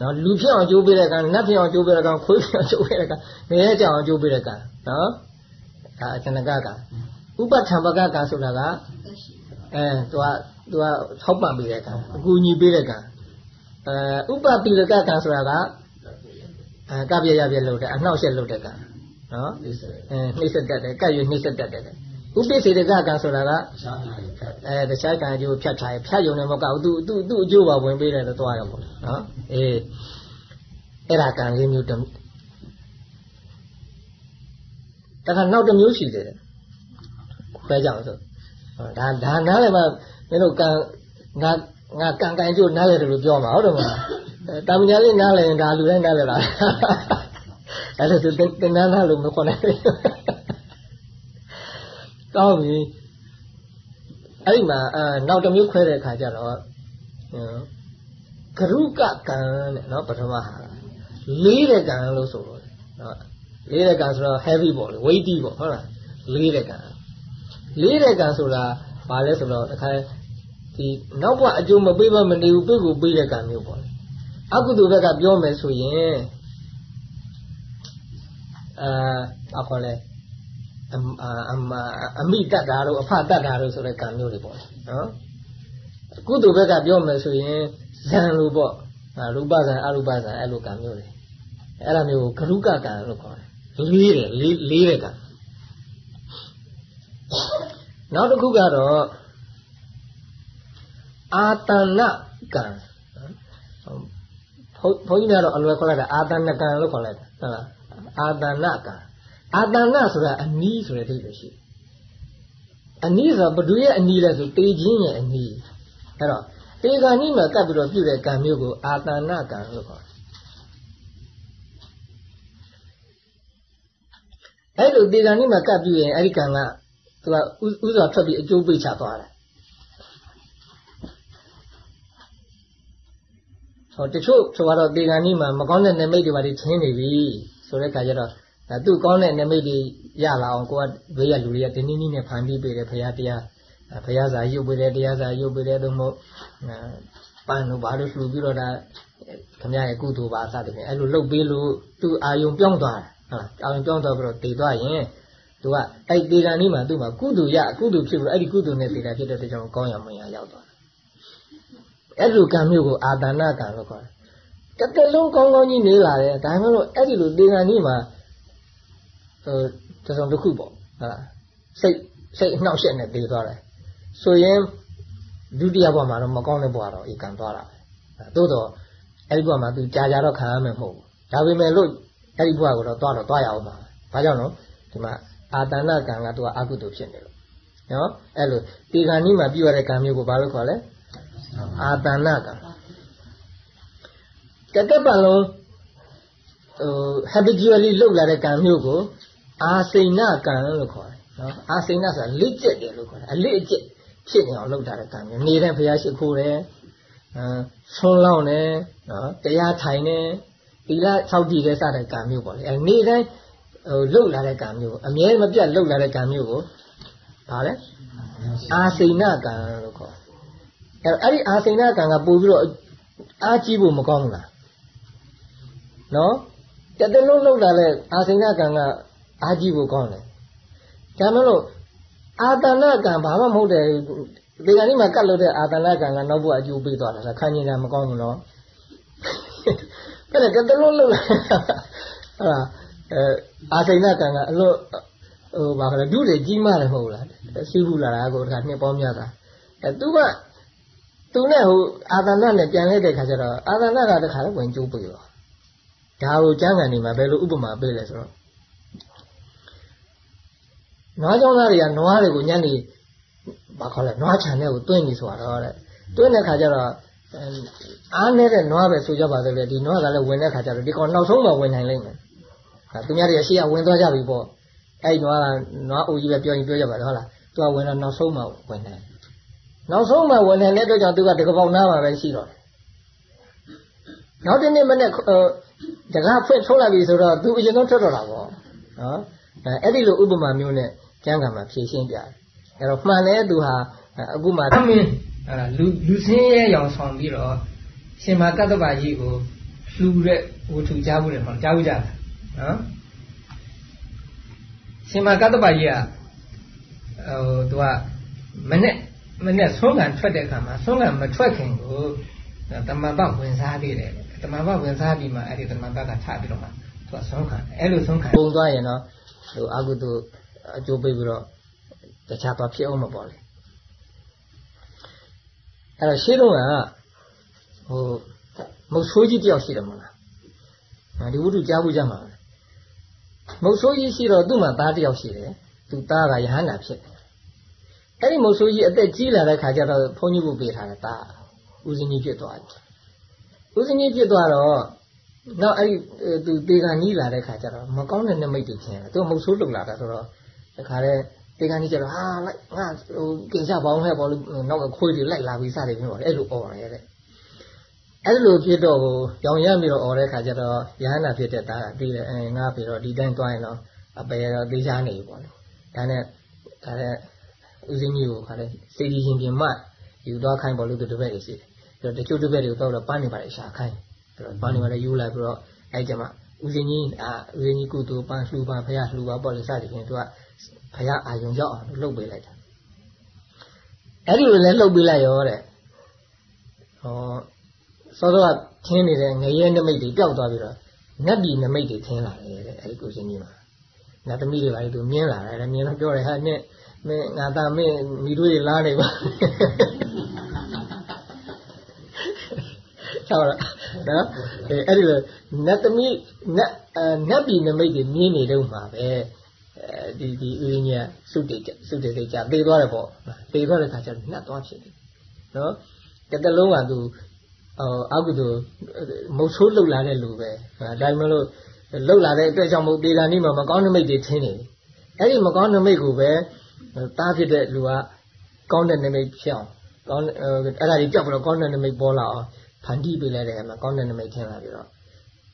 နော်လူဖြစ်အောင်ကျိုးပေးတဲ့ကံနတ်ဖြစ်အောင်ကျိုးပေးတဲ့ကံခွေးဖြစ်အောင်ကျိုးပေးတဲ့ကံငရဲကြောင်အောင်ကျိုးပေးတဲ့ကံနော်ဒါဇနကကံဥပထံပကကံဆိုတာကအဲသူကသူကထောက်ပံ့ပေးတဲ့ကံအကူအညီပေးတဲ့ကံ အဲဥပပိလကကံဆိုတာကအဲကပြရပြလို့တဲ့အနှောက်အယှက်လုပ်တဲ့ကံနော်အဲနှိမ့်ဆက်တတ်တယ်ကပ်ရွနှိမ့်ဆက်တတ်တယ်ဥပိ္ပစေတကကံဆိုတာကအဲတခြားကံအကျိုးဖြတ်ထားရဖြတ်ယုံနေမကဘူးသူသူသူ့အကျိုးပါဝင်ပေးတယ်တော့သွားရမို့နော်အေးအဲ့ဒါကံလေးမျိုးတည်းတခါနောက်တစ်မျိုးရှိသေးတယ်ခွဲကြအောင်ဆိုဒါဒါနားလည်းမင်းတို့ကံငါ ငါကံကံအကျိုးနားလည်းတယ်လို့ပြောမှာဟုတ်တယ်မလားတာမညာလေးနားလည်းဒါလူတိုင်းနားလည်းလားအဲ့ဒါဆိုတင်နာနာလို့မခေါ်နိုင်ဘူးကောင်းပြီအဲ့ဒီမှာအာနောက်တစ်မျိုးခွဲတဲ့အခါကျတော့ကရုကကံတဲ့နော်ပထမဟာလေးတဲ့ကံလို့ဆိုတော့နော်လေးတဲ့ကံဆိုတော့ heavy ပေါ့လေ weighty ပေါ့ဟုတ်လားလေးတဲ့ကံလေးတဲ့ကံဆိုတာဘာလဲဆိုတော့အခါ ဒီနောက်ဘဝအကျိုးမပေးပါမနေဘူးပြည့်ကိုပေးတဲ့ကံမျိုးပေါ့လေအကုသိုလ်ဘက်ကပြောမယ်ဆိုရင်အာဘာခေါ်လဲအမအမိတတ်တာတို့အဖတတ်တာတို့ဆိုတဲ့ကံမျိုးတွေပေါ့နော်ကုသိုလ်ဘက်ကပြောမယ်ဆိုရင်ဇံလို့ပေါ့ရူပဇံအရူပဇံအဲ့လိုကံမျိုးတွေအဲ့ဒါမျိုးကိုဂရုကကံလို့ခေါ်တယ်လေးတယ်လေးလေးတဲ့ကံနောက်တစ်ခုကတော့ အာတဏကံဘုန်းကြီးများတော့အလွယ်ခေါ်လိုက်တာအာတဏကံလို့ခေါ်လိုက်တာဟုတ်လားအာတဏကံအာတဏဆိုတာအနီးဆိုတဲ့အဓိပ္ပာယ်ရှိအနီးဆိုတာဘဒုရဲ့အနီးလဲဆိုတေခြင်းရဲ့အနီးအဲ့တော့တေဂာနီးမှာကပ်ပြီးတော့ပြုတဲ့ကံမျိုးကိုအာတဏကံလို့ခေါ်တယ်အဲ့လိုတေဂာနီးမှာကပ်ပြီးရင်အဲ့ဒီကံကသူကဥစွာထွက်ပြီးအကျိုးပေးချသွားတ ဟောတချို့ဆိုတော့တေဂာနီးမှာမကောင်းတဲ့နမိတ်တွေပါတွေထင်းနေပြီဆိုတဲ့ခါကျတော့ဒါသူ့ကောင်းတဲ့နမိတ်တွေရလာအောင်ကိုကဘေးရလူတွေကတင်းတင်းနဲ့ဖန်ပြီးပေးတယ်ဘုရားတရားဘုရားစာရုပ်ပေးတယ်တရားစာရုပ်ပေးတယ်သို့မဟုတ်ပန်းတို့ဘာလို့လှူပြီးတော့ဒါခမရရဲ့ကုသိုလ်ပါစသဖြင့်အဲ့လိုလှုပ်ပေးလို့သူ့အာယုံပြောင်းသွားတာဟုတ်အာယုံပြောင်းသွားပြီးတော့တည်သွားရင်သူကအဲ့ဒီကံនេះမှာသူ့မှာကုသိုလ်ရကုသိုလ်ဖြစ်ပြီးအဲ့ဒီကုသိုလ်နဲ့တည်တာဖြစ်တဲ့အတွက်ကြောင့်ကောင်းရမွန်ရရောက်သွားတယ် အဲ့လိုကံမျိုးကိုအာတဏကံလို့ခေါ်တယ်တကယ်လုံးကောင်းကောင်းကြီးနေလာတယ်ဒါမှမဟုတ်အဲ့ဒီလိုတေဂန်ကြီးမှာဟိုတစုံတစ်ခုပေါ့ဟာစိတ်စိတ်နှောက်ယှက်နဲ့တည်သွားတယ်ဆိုရင်ဒုတိယဘဝမှာတော့မကောင်းတဲ့ဘဝတော့ဧကန်သွားတာပဲသို့တော့အဲ့ဒီဘဝမှာသူကြာကြာတော့ခံရမယ်မဟုတ်ဘူးဒါပေမဲ့လို့အဲ့ဒီဘဝကိုတော့သွားတော့သွားရအောင်ပါဘာကြောင့်လဲဒီမှာအာတဏကံကသူကအကုသိုလ်ဖြစ်နေလို့နော်အဲ့လိုဒီကံကြီးမှာပြုရတဲ့ကံမျိုးကိုဘာလို့ခေါ်လဲ အာတဏကံတကက်ပတ်လုံးဟို habitually လုပ်လာတဲ့ကံမျိုးကိုအာစိဏကံလို့ခေါ်တယ်နော်အာစိဏဆိုတာလက်ကျက်တယ်လို့ခေါ်တယ်အလက်အကျက်ဖြစ်နေအောင်လုပ်တာတဲ့ကံမျိုးနေတဲ့ဘုရားရှိခိုးတယ်အဲဆွန်းလောင်းတယ်နော်တရားထိုင်တယ်သီလဆောက်တည်တဲ့စတဲ့ကံမျိုးပေါ့လေအဲနေ့တိုင်းဟိုလှုပ်လာတဲ့ကံမျိုးအမြဲမပြတ်လှုပ်လာတဲ့ကံမျိုးကိုဘာလဲအာစိဏကံလို့ခေါ် အဲအဲ့ဒီအာစိဏကံကပို့ပြီးတော့အားကြီးဖို့မကောင်းဘူးလားနော်တတလုံးလှုပ်လာတဲ့အာစိဏကံကအားကြီးဖို့ကောင်းတယ်ဒါမှမဟုတ်အာတဏကံဘာမှမဟုတ်တယ်ဒီကနေ့မှကတ်လို့တဲ့အာတဏကံကနောက်ဘုအကျိုးပေးသွားတာခန်းကျင်တာမကောင်းဘူးနော်အဲ့ဒါတတလုံးလှုပ်လာဟာအဲအာစိဏကံကအလို့ဟိုဘာခလဲဒုတွေကြီးမားတယ်မဟုတ်လားစီးဘူးလာတာကိုတခါနှစ်ပေါင်းများတာအဲသူက သူနဲ့ဟိုအာသနာနဲ့ပြန်လိုက်တဲ့ခါကျတော့အာသနာကတခါလည်းဝင်ကျိုးပြီးတော့ဒါကိုကျမ်းဂန်နေမှာဘယ်လိုဥပမာပေးလဲဆိုတော့နွားကြောင်းသားတွေကနွားတွေကိုညနေဘာခေါ်လဲနွားခြံထဲကိုတွင်းနေဆိုတော့တဲ့တွင်းတဲ့ခါကျတော့အားနေတဲ့နွားပဲဆိုကြပါသေးတယ်ဒီနွားကလည်းဝင်တဲ့ခါကျတော့ဒီကောင်နောက်ဆုံးမှဝင်နိုင်လိမ့်မယ်။သူများတွေရှေ့ကဝင်သွားကြပြီပေါ့။အဲ့နွားကနွားအိုကြီးပဲပြောရင်ပြောကြပါတော့ဟုတ်လား။သူကဝင်တော့နောက်ဆုံးမှဝင်နိုင်။ နောက်ဆုံးမှဝင်နိုင်တဲ့အတွက်ကြောင့်သူကတကပေါက်နားမှာပဲရှိတော့တယ်။နောက်တစ်နေ့မနေ့တကားဖွင့်ထုတ်လိုက်ပြီဆိုတော့သူအရင်ဆုံးထွက်တော့တာပေါ့။နော်။အဲ့ဒီလိုဥပမာမျိုးနဲ့ကျမ်းဂန်မှာဖြည့်ရှင်းပြတယ်။အဲ့တော့မှန်တယ်သူဟာအခုမှသမင်းလူလူစင်းရဲရောင်ဆောင်ပြီးတော့ရှင်မကတ္တဗာကြီးကိုလှူတဲ့ဝတ္ထုကြားဘူးတယ်မဟုတ်ကြားဘူးကြလားနော်ရှင်မကတ္တဗာကြီးကဟိုသူကမနဲ့ မနဲ့ဆုံးခံထွက်တဲ့အခါမှာဆုံးခံမထွက်ခင်ကိုတမန်ဘဝင်စားသေးတယ်တမန်ဘဝင်စားပြီးမှအဲ့ဒီတမန်ဘကထပြီးတော့မှသူကဆုံးခံအဲ့လိုဆုံးခံပုံသွားရင်တော့ဟိုအကုသို့အကျိုးပေးပြီးတော့တခြားသွားဖြစ်အောင်မပေါ်လေအဲ့တော့ရှင်းတော့ကဟိုမုတ်ဆိုးကြီးတယောက်ရှိတယ်မဟုတ်လားဒီဝိတုကြားဘူးကြမှာမုတ်ဆိုးကြီးရှိတော့သူ့မှာသားတယောက်ရှိတယ်သူသားကယဟန္တာဖြစ်တယ် အဲ့ဒီမုတ်ဆိုးကြီးအသက်ကြီးလာတဲ့ခါကျတော့ဘုန်းကြီးကပေးထားတယ်သားဦးစင်းကြီးဖြစ်သွားတယ်ဦးစင်းကြီးဖြစ်သွားတော့နောက်အဲ့ဒီသူတေကန်ကြီးလာတဲ့ခါကျတော့မကောင်းတဲ့နမိတ်တွေထင်တယ်သူမုတ်ဆိုးလုံလာတာဆိုတော့တခါတည်းတေကန်ကြီးကျတော့ဟာလိုက်ငါဟိုကင်ချဘောင်းဟဲ့ပေါ်လို့နောက်ခွေးတွေလိုက်လာပြီးစတယ်ပြောတယ်အဲ့လိုអော်တယ်တဲ့အဲ့လိုဖြစ်တော့ကိုရောင်ရပြီးတော့អော်တဲ့ခါကျတော့ရဟန္တာဖြစ်တဲ့သားကပြီးတယ်အဲငါပြီးတော့ဒီတိုင်းသွားရင်တော့အပေတော့သေးချာနေပြီပေါ့လေဒါနဲ့ဒါနဲ့ ဦးစင်းကြီးကိုခါတဲ့စေတီရှင်ပြင်မှယူသွားခိုင်းပေါ်လို့သူတပည့်တွေရှိတယ်ပြီးတော့တချို့တပည့်တွေကိုတော့ပန်းနေပါလေရှာခိုင်းပြီးတော့ပန်းနေပါလေယူလိုက်ပြီးတော့အဲ့ကျမှဦးစင်းကြီးအာဦးစင်းကြီးကုသိုလ်ပန်းလှူပါဖရလှူပါပေါ့လေစသည်ဖြင့်သူကဖရအာယုံရောက်အောင်လှုပ်ပေးလိုက်တာအဲ့ဒီလိုလဲလှုပ်ပေးလိုက်ရောတဲ့ဟောစောစောကထင်းနေတဲ့ငရဲနမိတ်တွေပျောက်သွားပြီးတော့နတ်ပြည်နမိတ်တွေထင်းလာတယ်တဲ့အဲဒီကိုရှင်ကြီးမှာနတ်သမီးတွေပါလေသူမြင်လာတယ်မြင်တော့ပြောတယ်ဟာနဲ့ မင်းငါသားမင်းမိတို့တွေလားနေပါဟောလားနော်အဲ့ဒီလိုနတ်သမီးနတ်နတ်ပြည်နမိတ်တွေမြင်နေတော့မှာပဲအဲဒီဒီဦးကြီးကစုတေစုတေတေကြသေသွားတယ်ပေါ့သေသွားတဲ့ခါကျတော့နှက်သွားဖြစ်တယ်နော်တတလုံးကသူအကုသိုလ်မုတ်ဆိုးလှုပ်လာတဲ့လူပဲဒါမှမလို့လှုပ်လာတဲ့အတွက်ကြောင့်မို့ဒေဂာနီးမှာမကောင်းနမိတ်တွေထင်းနေတယ်အဲ့ဒီမကောင်းနမိတ်ကိုပဲ တားဖြစ်တဲ့လူကကောင်းတဲ့နမိတ်ဖြစ်အောင်ကောင်းအဲ့ဒါကြီးကြောက်ပြီးတော့ကောင်းတဲ့နမိတ်ပေါ်လာအောင်ဖန်တီးပေးလိုက်တဲ့အခါမှာကောင်းတဲ့နမိတ်ထင်းလာပြီးတော့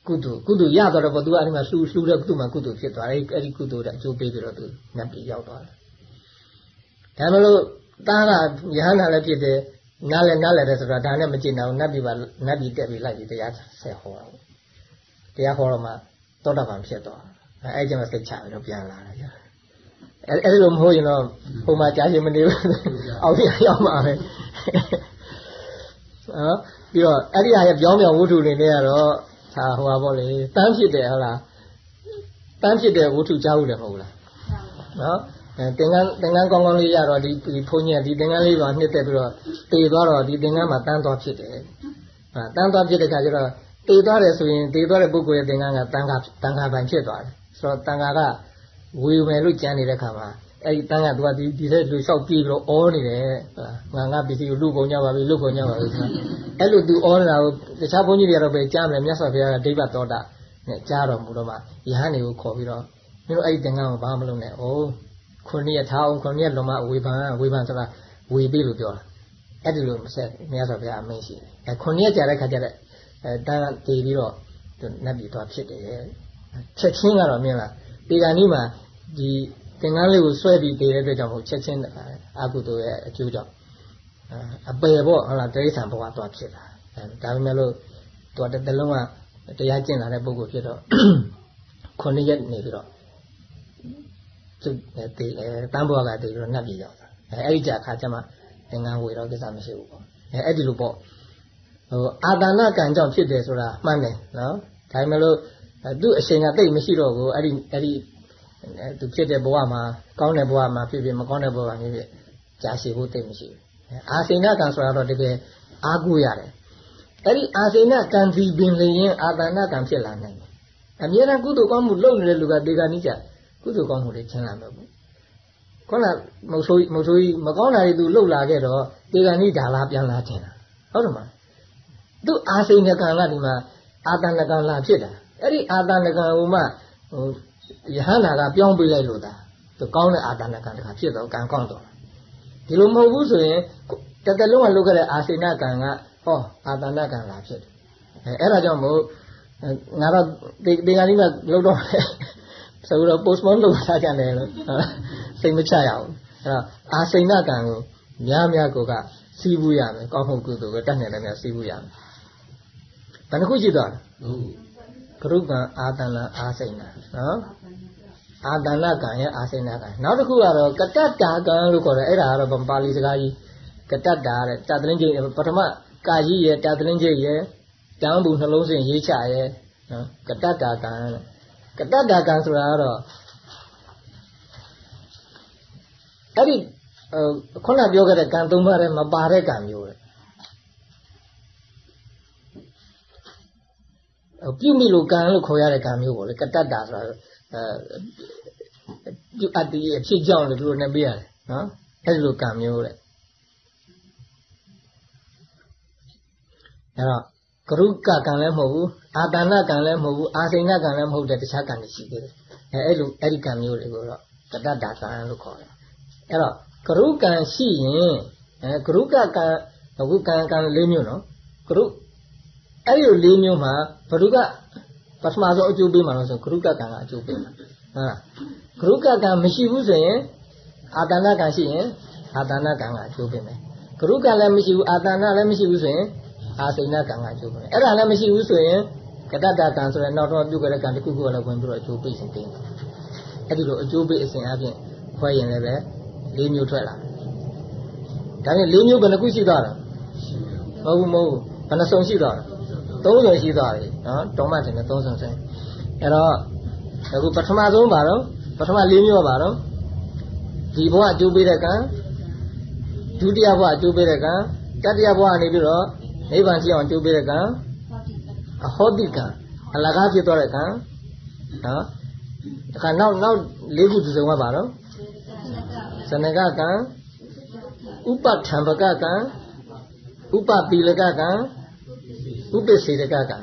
ကုသိုလ်ကုသိုလ်ရတော့ပေါ့သူကအဲ့ဒီမှာလှူလှူတဲ့သူ့မှာကုသိုလ်ဖြစ်သွားတယ်အဲ့ဒီကုသိုလ်တဲ့အကျိုးပေးပြီးတော့သူနတ်ပြည်ရောက်သွားတယ်ဒါမှမလို့တားကယဟန္တာလည်းဖြစ်တယ်နားလဲနားလဲတယ်ဆိုတော့ဒါနဲ့မကျင်အောင်နတ်ပြည်ပါနတ်ပြည်တက်ပြီးလိုက်ပြီးတရားဆက်ဟောတာပေါ့တရားဟောတော့မှသောတာပန်ဖြစ်သွားအဲအဲ့ကျမှစိတ်ချပြီးတော့ပြန်လာတယ်ကြာ အဲအဲ့ဒီလိုမဟုတ်ရင်တော့ဟိုမှာကြားရင်မနေဘူးအောက်ရရောက်မှာပဲနော်ပြီးတော့အဲ့ဒီဟာရဲ့ပြောင်းပြောင်းဝတ္ထုတွေနဲ့ကတော့ဟာဟိုပါပေါ့လေတန်းဖြစ်တယ်ဟုတ်လားတန်းဖြစ်တဲ့ဝတ္ထုကြားဘူးတယ်မဟုတ်လားနော်အဲသင်္ကန်းသင်္ကန်းကောင်းကောင်းလေးရတော့ဒီဒီဘုန်းကြီးကဒီသင်္ကန်းလေးပါနှစ်သက်ပြီးတော့တည်သွားတော့ဒီသင်္ကန်းမှာတန်းသွားဖြစ်တယ်ဟာတန်းသွားဖြစ်တဲ့အခါကျတော့တည်သွားတယ်ဆိုရင်တည်သွားတဲ့ပုဂ္ဂိုလ်ရဲ့သင်္ကန်းကတန်ခါတန်ခါပိုင်ဖြစ်သွားတယ်ဆိုတော့တန်ခါက ဝေမယ်လို့ကြံနေတဲ့အခါမှာအဲ့ဒီတန်းကသူကဒီဒီထဲလူလျှောက်ပြေးပြီးတော့အောနေတယ်ငါငါပစ္စည်းကိုလူကုန်ကြပါပြီလူကုန်ကြပါပြီဆိုတာအဲ့လိုသူအောနေတာကိုတခြားဘုန်းကြီးတွေကတော့ပဲကြားမယ်မြတ်စွာဘုရားကဒိဗ္ဗသောတာနဲ့ကြားတော်မူတော့မှယဟန်တွေကိုခေါ်ပြီးတော့မင်းတို့အဲ့ဒီသင်္ကန်းကိုဘာမှမလုပ်နဲ့။အိုးခုနှစ်ရက်ထားအောင်ခုနှစ်ရက်လုံးမဝေဖန်ဝေဖန်ဆိုတာဝေပေးလို့ပြောတာအဲ့ဒီလိုမဆက်မြတ်စွာဘုရားအမိန့်ရှိတယ်အဲခုနှစ်ရက်ကြာတဲ့ခါကျတဲ့အဲတန်းတည်ပြီးတော့နတ်ပြည်သွားဖြစ်တယ်ချက်ချင်းကတော့မြင်လား ဒီကနေ့မှာဒီသင်္ကန်းလေးကိုဆွဲပြီးတည်တဲ့အတွက်ကြောင့်ချက်ချင်းအာကုသိုလ်ရဲ့အကျိုးကြောင့်အပယ်ပေါ့ဟုတ်လားတိရစ္ဆာန်ဘဝသွားဖြစ်တာအဲဒါပေမဲ့လို့သူကတလုံးကတရားကျင့်လာတဲ့ပုဂ္ဂိုလ်ဖြစ်တော့ခုနှစ်ရက်နေပြီးတော့သူတေတန်းဘွားကတေပြီးတော့နှက်ပြေရောက်တာအဲအဲ့ဒီကြအခါကျမှသင်္ကန်းဝေတော့ကိစ္စမရှိဘူးပေါ့အဲအဲ့ဒီလိုပေါ့ဟိုအာတနာကံကြောင့်ဖြစ်တယ်ဆိုတာမှန်တယ်နော်ဒါပေမဲ့လို့ သူ့အရှင်ကတိတ်မရှိတော့ဘူးအဲ့ဒီအဲ့ဒီသူဖြစ်တဲ့ဘဝမှာကောင်းတဲ့ဘဝမှာဖြစ်ဖြစ်မကောင်းတဲ့ဘဝမှာဖြစ်ဖြစ်ကြာရှည်ဖို့တိတ်မရှိဘူးအာစိဏကံဆိုတာတော့တကယ်အားကိုးရတယ်အဲ့ဒီအာစိဏကံဒီပင်လျင်အာတနာကံဖြစ်လာနိုင်တယ်အမြဲတမ်းကုသိုလ်ကောင်းမှုလုပ်နေတဲ့လူကဒေဂာနိကြကုသိုလ်ကောင်းမှုတွေချမ်းသာမှာပေါ့ခုနမုတ်ဆိုးမုတ်ဆိုးမကောင်းတာတွေသူလှုပ်လာခဲ့တော့တေဂန်ဤဒါလာပြန်လာတင်တာဟုတ်တယ်မလားသူအာစိဏကံကဒီမှာအာတဏကံလာဖြစ်တာ အဲ့ဒီအာတဏကံဟိုမှဟိုယဟန္တာကပြောင်းပေးလိုက်လို့ဒါသူကောင်းတဲ့အာတဏကံတခါဖြစ်တော့ကံကောင်းတော့ဒီလိုမဟုတ်ဘူးဆိုရင်တတလုံးကလုတ်ခဲ့တဲ့အာစိဏကံကဟောအာတဏကံလာဖြစ်တယ်အဲအဲ့ဒါကြောင့်မို့ငါတော့ဒီဒီကနေ့ကလုတ်တော့ဆိုတော့ postpone လုပ်ထားကြတယ်လို့စိတ်မချရဘူးအဲ့တော့အာစိဏကံကိုများများကိုကစီးဘူးရမယ်ကောင်းမှုကုသိုလ်ပဲတတ်နိုင်တယ်များစီးဘူးရမယ်ဘယ်နှခုရှိသွားလဲ ကရုကံအာတဏအာစိဏနော်အာတဏကံရဲ့အာစိဏကံနောက်တစ်ခုကတော့ကတ္တတာကံလို့ခေါ်တယ်အဲ့ဒါကတော့ပါဠိစကားကြီးကတ္တတာတဲ့တာတလင်းကြီးပထမကာကြီးရဲ့တာတလင်းကြီးရဲ့တန်းဘူးနှလုံးစင်ရေးချရဲ့နော်ကတ္တတာကံတဲ့ကတ္တတာကံဆိုတာကတော့အဲ့ဒီခုနပြောခဲ့တဲ့ကံသုံးပါးထဲမပါတဲ့ကံမျိုးလေ ပြုမိလို့ကံလို့ခေါ်ရတဲ့ကံမျိုးပေါ့လေကတ္တတာဆိုတာအဲပြုအတ္တိရဲ့ဖြစ်ကြောင်းလို့သူတို့နဲ့ပြရတယ်နော်အဲ့ဒီလိုကံမျိုးလေအဲ့တော့ကရုကကံလည်းမဟုတ်ဘူးအာတဏကံလည်းမဟုတ်ဘူးအာစိဏကံလည်းမဟုတ်တဲ့တခြားကံတွေရှိသေးတယ်အဲအဲ့လိုအဲ့ဒီကံမျိုးတွေကိုတော့ကတ္တတာကံလို့ခေါ်တယ်အဲ့တော့ကရုကံရှိရင်အဲကရုကကံအခုကံကံ၄မျိုးနော်ကရု အဲ့ဒီ၄မျိုးမှာဘုရုကပထမဆုံးအကျိုးပေးမှာလို့ဆိုကရုကကံကအကျိုးပေးမှာဟုတ်လားကရုကကံမရှိဘူးဆိုရင်အာတဏကံရှိရင်အာတဏကံကအကျိုးပေးမယ်ကရုကလည်းမရှိဘူးအာတဏလည်းမရှိဘူးဆိုရင်အာစိဏကံကအကျိုးပေးမယ်အဲ့ဒါလည်းမရှိဘူးဆိုရင်ကတ္တကံဆိုတဲ့နောက်တော့ပြုတ်ကြတဲ့ကံတစ်ခုခုလည်းဝင်ပြီးတော့အကျိုးပေး sin တင်တယ်အဲ့ဒီလိုအကျိုးပေးအစဉ်အပြင်ခွဲရင်လည်းပဲ၄မျိုးထွက်လာဒါနဲ့၄မျိုးဘယ်နှခုရှိသွားတာမဟုတ်ဘူးမဟုတ်ဘူးဘယ်နှစုံရှိသွားတာ ၃စုံရှိသွားပြီနော်တောမှတင်တယ်၃စုံဆိုင်အဲ့တော့အခုပထမဆုံးပါတော့ပထမ၄မျိုးပါတော့ဒီဘဝအကျိုးပေးတဲ့ကံဒုတိယဘဝအကျိုးပေးတဲ့ကံတတိယဘဝနေပြီးတော့နိဗ္ဗာန်ရှိအောင်အကျိုးပေးတဲ့ကံအဟောတိကံအလကားဖြစ်သွားတဲ့ကံနော်ဒါကနောက်နောက်၄ခုသူစုံကပါတော့ဇနကကံဥပထံပကကံဥပပီလကကံ ဥပ္ပစေတကကံ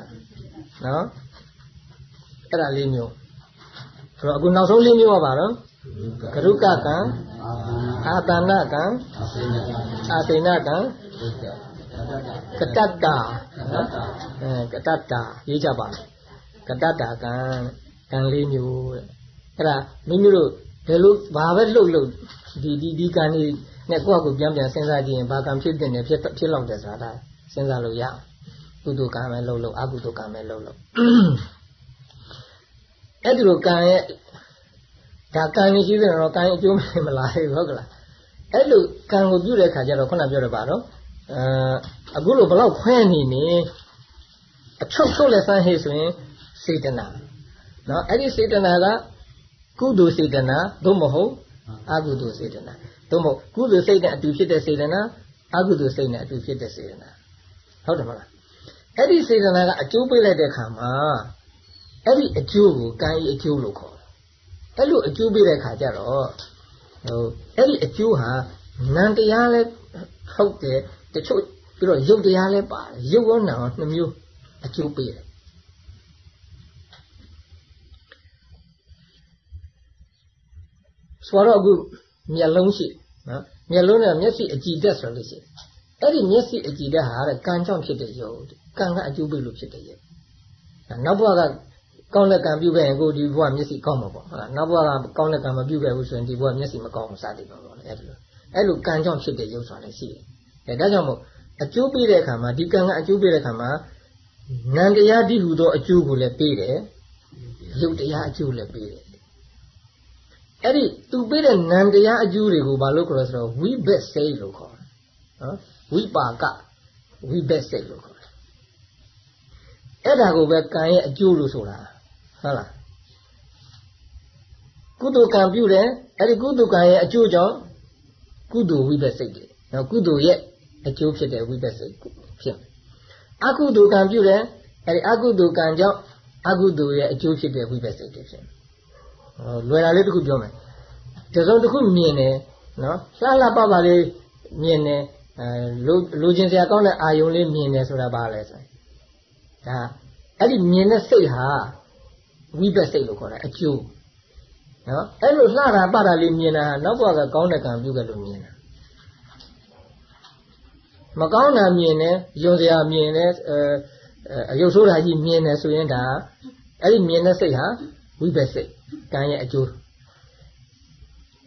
နော်အဲ့ဒါလေးမျိုးဆိုတော့အခုနောက်ဆုံးလေးမျိုးကပါတော့ကရုကကံအာတဏကံအာသိဏကံကတ္တတာနော်အဲကတ္တတာရေးကြပါကတ္တတာကံကံလေးမျိုးတဲ့အဲ့ဒါမိမိတို့ဘယ်လိုဘာပဲလှုပ်လှုပ်ဒီဒီဒီကံนี่နဲ့ကိုယ့်အကူပြန်ပြန်စဉ်းစားကြည့်ရင်ဘာကံဖြစ်တဲ့နဲ့ဖြစ်ဖြစ်လောက်တယ်ဆိုတာစဉ်းစားလို့ရ ကုသိုလ်ကံပဲလှုပ်လှုပ်အကုသိုလ်ကံပဲလှုပ်လှုပ်အဲ့ဒီလိုကံရဲ့ဒါကံနေရှိတဲ့တော့ကံအကျိုးမလာဘူးဟုတ်ကလားအဲ့လိုကံကိုပြုတဲ့ခါကျတော့ခုနပြောရပါတော့အဲအခုလိုဘလောက်ခွဲနေနေအချုပ်ထုတ်လက်ဆန်းဟေ့ဆိုရင်စေတနာနော်အဲ့ဒီစေတနာကကုသိုလ်စေတနာသို့မဟုတ်အကုသိုလ်စေတနာသို့မဟုတ်ကုသိုလ်စိတ်နဲ့အတူဖြစ်တဲ့စေတနာအကုသိုလ်စိတ်နဲ့အတူဖြစ်တဲ့စေတနာဟုတ်တယ်မလား အဲ့ဒီစေတနာကအကျိုးပေးလိုက်တဲ့ခါမှာအဲ့ဒီအကျိုးကိုကံဤအကျိုးလို့ခေါ်တယ်အဲ့လိုအကျိုးပေးတဲ့ခါကျတော့ဟိုအဲ့ဒီအကျိုးဟာနံတရားလဲဟုတ်တယ်တချို့ပြီးတော့ရုပ်တရားလဲပါတယ်ရုပ်ရောနာရောနှစ်မျိုးအကျိုးပေးတယ်ဆိုတော့အခုမျက်လုံးရှိနော်မျက်လုံးနဲ့မျက်စိအကြည်တက်ဆိုလို့ရှိတယ် အဲ့ဒီမျက်စိအကြည်တက်ဟာတဲ့ကံကြောင့်ဖြစ်တဲ့ရုပ်ကံကအကျိုးပေးလို့ဖြစ်တဲ့ရုပ်နောက်ဘဝကကောင်းတဲ့ကံပြုခဲ့ရင်ကိုဒီဘဝမျက်စိကောင်းမှာပေါ့ဟုတ်လားနောက်ဘဝကကောင်းတဲ့ကံမပြုခဲ့ဘူးဆိုရင်ဒီဘဝမျက်စိမကောင်းဘူးစသည်ပေါ့လေအဲ့လိုအဲ့လိုကံကြောင့်ဖြစ်တဲ့ရုပ်ဆိုတာလည်းရှိတယ်ဒါကြောင့်မို့အကျိုးပေးတဲ့အခါမှာဒီကံကအကျိုးပေးတဲ့အခါမှာနံတရားတိဟုသောအကျိုးကိုလည်းပေးတယ်ရုပ်တရားအကျိုးလည်းပေးတယ်အဲ့ဒီသူပေးတဲ့နံတရားအကျိုးတွေကိုဘာလို့ခေါ်လဲဆိုတော့ဝိဘက်စိတ်လို့ခေါ်တယ်နော် ဝိပါကဝိဘက်စိတ်လို့ခေါ်တယ်အဲ့ဒါကိုပဲကံရဲ့အကျိုးလို့ဆိုတာဟုတ်လားကုသိုလ်ကံပြုတယ်အဲ့ဒီကုသိုလ်ကံရဲ့အကျိုးကြောင့်ကုသိုလ်ဝိဘက်စိတ်တွေနော်ကုသိုလ်ရဲ့အကျိုးဖြစ်တဲ့ဝိဘက်စိတ်ဖြစ်အကုသိုလ်ကံပြုတယ်အဲ့ဒီအကုသိုလ်ကံကြောင့်အကုသိုလ်ရဲ့အကျိုးဖြစ်တဲ့ဝိဘက်စိတ်တွေဖြစ်ဟောလွယ်တာလေးတစ်ခုပြောမယ်တတစုံတစ်ခုမြင်တယ်နော်လှလှပပလေးမြင်တယ် အဲလူလူချင်းစရာကောင်းတဲ့အာယုံလေးမြင်တယ်ဆိုတာဘာလဲဆိုဒါအဲ့ဒီမြင်တဲ့စိတ်ဟာဝိပဿစိတ်လို့ခေါ်တာအကျိုးနော်အဲ့လိုလှတာပတာလေးမြင်တာနောက်ဘဝကကောင်းတဲ့ကံပြုခဲ့လို့မြင်တာမကောင်းတာမြင်တယ်ယုံစရာမြင်တယ်အဲအယုတ်ဆိုးတာကြီးမြင်တယ်ဆိုရင်ဒါအဲ့ဒီမြင်တဲ့စိတ်ဟာဝိပဿစိတ်ကံရဲ့အကျိုး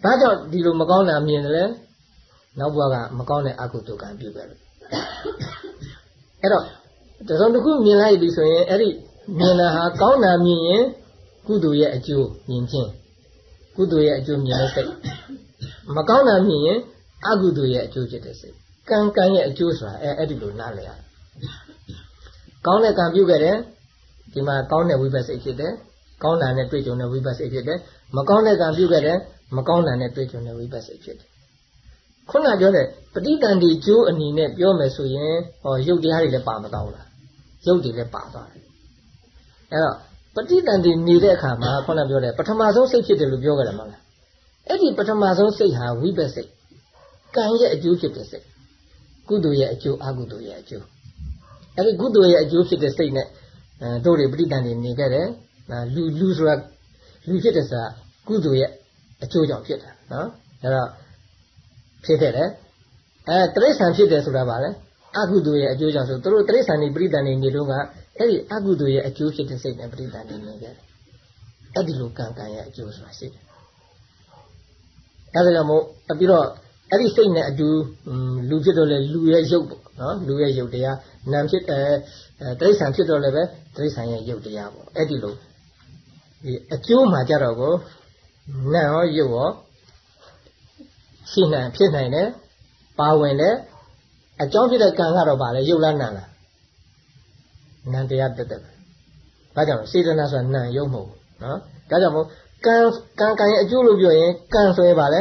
ဘာကြောင့်ဒီလိုမကောင်းတာမြင်တယ်လဲ နောက်ဘဝကမကောင်းတဲ့အကုသိုလ်ကံပြုခဲ့လို့အဲ့တော့တစုံတစ်ခုမြင်လိုက်ပြီဆိုရင်အဲ့ဒီမြင်တာဟာကောင်းတာမြင်ရင်ကုသိုလ်ရဲ့အကျိုးမြင်ခြင်းကုသိုလ်ရဲ့အကျိုးမြင်တဲ့စိတ်မကောင်းတာမြင်ရင်အကုသိုလ်ရဲ့အကျိုးဖြစ်တဲ့စိတ်ကံကံရဲ့အကျိုးဆိုတာအဲအဲ့ဒီလိုနားလည်ရကောင်းတဲ့ကံပြုခဲ့တယ်ဒီမှာကောင်းတဲ့ဝိပဿစိတ်ဖြစ်တယ်ကောင်းတာနဲ့တွေ့ကြုံတဲ့ဝိပဿစိတ်ဖြစ်တယ်မကောင်းတဲ့ကံပြုခဲ့တယ်မကောင်းတာနဲ့တွေ့ကြုံတဲ့ဝိပဿစိတ်ဖြစ်တယ် ခုနပြောတဲ့ပဋိတန်ဒီကျိုးအနေနဲ့ပြောမယ်ဆိုရင်ဟောရုပ်တရားတွေလည်းပါမတော့လားရုပ်တွေလည်းပါသွားတယ်အဲ့တော့ပဋိတန်ဒီနေတဲ့အခါမှာခုနပြောတဲ့ပထမဆုံးစိတ်ဖြစ်တယ်လို့ပြောကြတယ်မဟုတ်လားအဲ့ဒီပထမဆုံးစိတ်ဟာဝိပဿစိတ်ကံရဲ့အကျိုးဖြစ်တဲ့စိတ်ကုသိုလ်ရဲ့အကျိုးအကုသိုလ်ရဲ့အကျိုးအဲ့ဒီကုသိုလ်ရဲ့အကျိုးဖြစ်တဲ့စိတ်နဲ့အဲတို့တွေပဋိတန်ဒီနေခဲ့တယ်လူလူဆိုတာလူဖြစ်တဲ့ဆိုတာကုသိုလ်ရဲ့အကျိုးကြောင့်ဖြစ်တာနော်အဲ့တော့ ဖြစ်ခဲ့တယ်အဲတိရစ္ဆာန်ဖြစ်တယ်ဆိုတာပါလေအကုသိုလ်ရဲ့အကျိုးကြောင့်ဆိုသူတို့တိရစ္ဆာန်တွေပြိတ္တန်တွေနေတော့ကအဲ့ဒီအကုသိုလ်ရဲ့အကျိုးဖြစ်တဲ့စိတ်နဲ့ပြိတ္တန်တွေနေကြတယ်အဲ့ဒီလိုကံကံရဲ့အကျိုးဆိုတာရှိတယ်အဲ့ဒါကြောင့်မို့ပြီးတော့အဲ့ဒီစိတ်နဲ့အတူလူဖြစ်တော့လေလူရဲ့ရုပ်ပေါ့နော်လူရဲ့ရုပ်တရားနာမ်ဖြစ်အဲတိရစ္ဆာန်ဖြစ်တော့လည်းပဲတိရစ္ဆာန်ရဲ့ရုပ်တရားပေါ့အဲ့ဒီလိုဒီအကျိုးမှာကြတော့ကိုနာမ်ရောရုပ်ရော ရှိနိုင်ဖြစ်နိုင်တယ်ပါဝင်တယ်အကြောင်းဖြစ်တဲ့ကံကတော့ဗာလေရုပ်လားနာမ်လားနာမ်တရားတက်တက်ဘာကြောင့်စေတနာဆိုတာနာမ်ရုပ်မဟုတ်နော်ဒါကြောင့်မို့ကံကံကံရဲ့အကျိုးလို့ပြောရင်ကံဆိုရင်ဗာလေ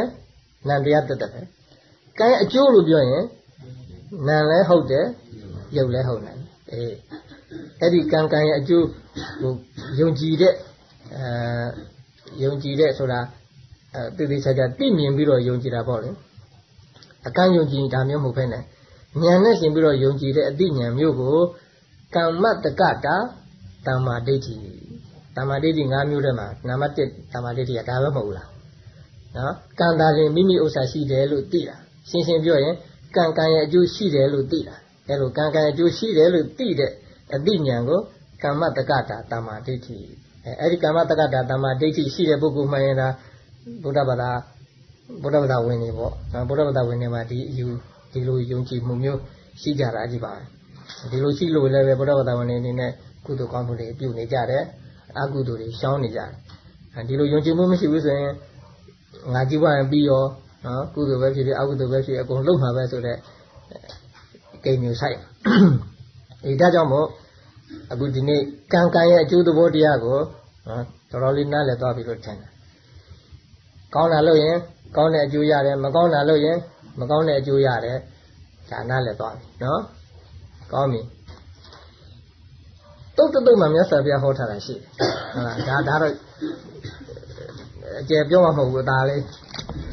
နာမ်တရားတက်တက်ပဲကံရဲ့အကျိုးလို့ပြောရင်နာမ်လည်းဟုတ်တယ်ရုပ်လည်းဟုတ်တယ်အေးအဲ့ဒီကံကံရဲ့အကျိုးဟိုယုံကြည်တဲ့အဲယုံကြည်တဲ့ဆိုတာ အဲတည်တည်ချာချာသိမြင်ပြီးတော့ယုံကြည်တာပေါ့လေအကန့်ယုံကြည်ဒါမျိုးမဟုတ်ဖ ೇನೆ ဉာဏ်နဲ့ရှင်ပြီးတော့ယုံကြည်တဲ့အသိဉာဏ်မျိုးကိုကမ္မတကတာတမ္မာဒိဋ္ဌိတမ္မာဒိဋ္ဌိ၅မျိုးထဲမှာနံပါတ်1တမ္မာဒိဋ္ဌိကဒါပဲမဟုတ်လားနော်ကံတာရင်မိမိဥစ္စာရှိတယ်လို့သိတာရှင်းရှင်းပြောရင်ကံကံရဲ့အကျိုးရှိတယ်လို့သိတာအဲလိုကံကံရဲ့အကျိုးရှိတယ်လို့သိတဲ့အသိဉာဏ်ကိုကမ္မတကတာတမ္မာဒိဋ္ဌိအဲအဲ့ဒီကမ္မတကတာတမ္မာဒိဋ္ဌိရှိတဲ့ပုဂ္ဂိုလ်မှန်ရင်ဒါ ဗုဒ္ဓဘာသာဗုဒ္ဓဘာသာဝင်နေပေါ့ဗုဒ္ဓဘာသာဝင်နေမှာဒီအယူဒီလိုယုံကြည်မှုမျိုးရှိကြတာအကြည့်ပါဒီလိုရှိလို့လည်းပဲဗုဒ္ဓဘာသာဝင်နေနေနဲ့ကုသိုလ်ကောင်းမှုတွေပြုနေကြတယ်အကုသိုလ်တွေရှောင်နေကြတယ်ဒီလိုယုံကြည်မှုမရှိဘူးဆိုရင်ငါကြည့်ပါရင်ပြီးရောနော်ကုသိုလ်ပဲဖြစ်ဖြစ်အကုသိုလ်ပဲဖြစ်အကုန်လုံးမှာပဲဆိုတော့ကိန်းမျိုးဆိုင်အဲဒါကြောင့်မို့အခုဒီနေ့ကံကံရဲ့အကျိုးသဘောတရားကိုနော်တော်တော်လေးနားလည်သွားပြီလို့ထင်တယ် ကောင်းတာလို့ရင် ကောင်းတဲ့အကျိုးရတယ်မကောင်းတာလို့ရင် မကောင်းတဲ့အကျိုးရတယ်ဒါနားလည်သွားပြီနော်ကောင်းပြီတုတ်တုတ်မှမြတ်စွာဘုရားဟောထားတာရှိတယ်ဟုတ်လားဒါဒါတော့အကျယ်ပြောမှာမဟုတ်ဘူးဒါလေး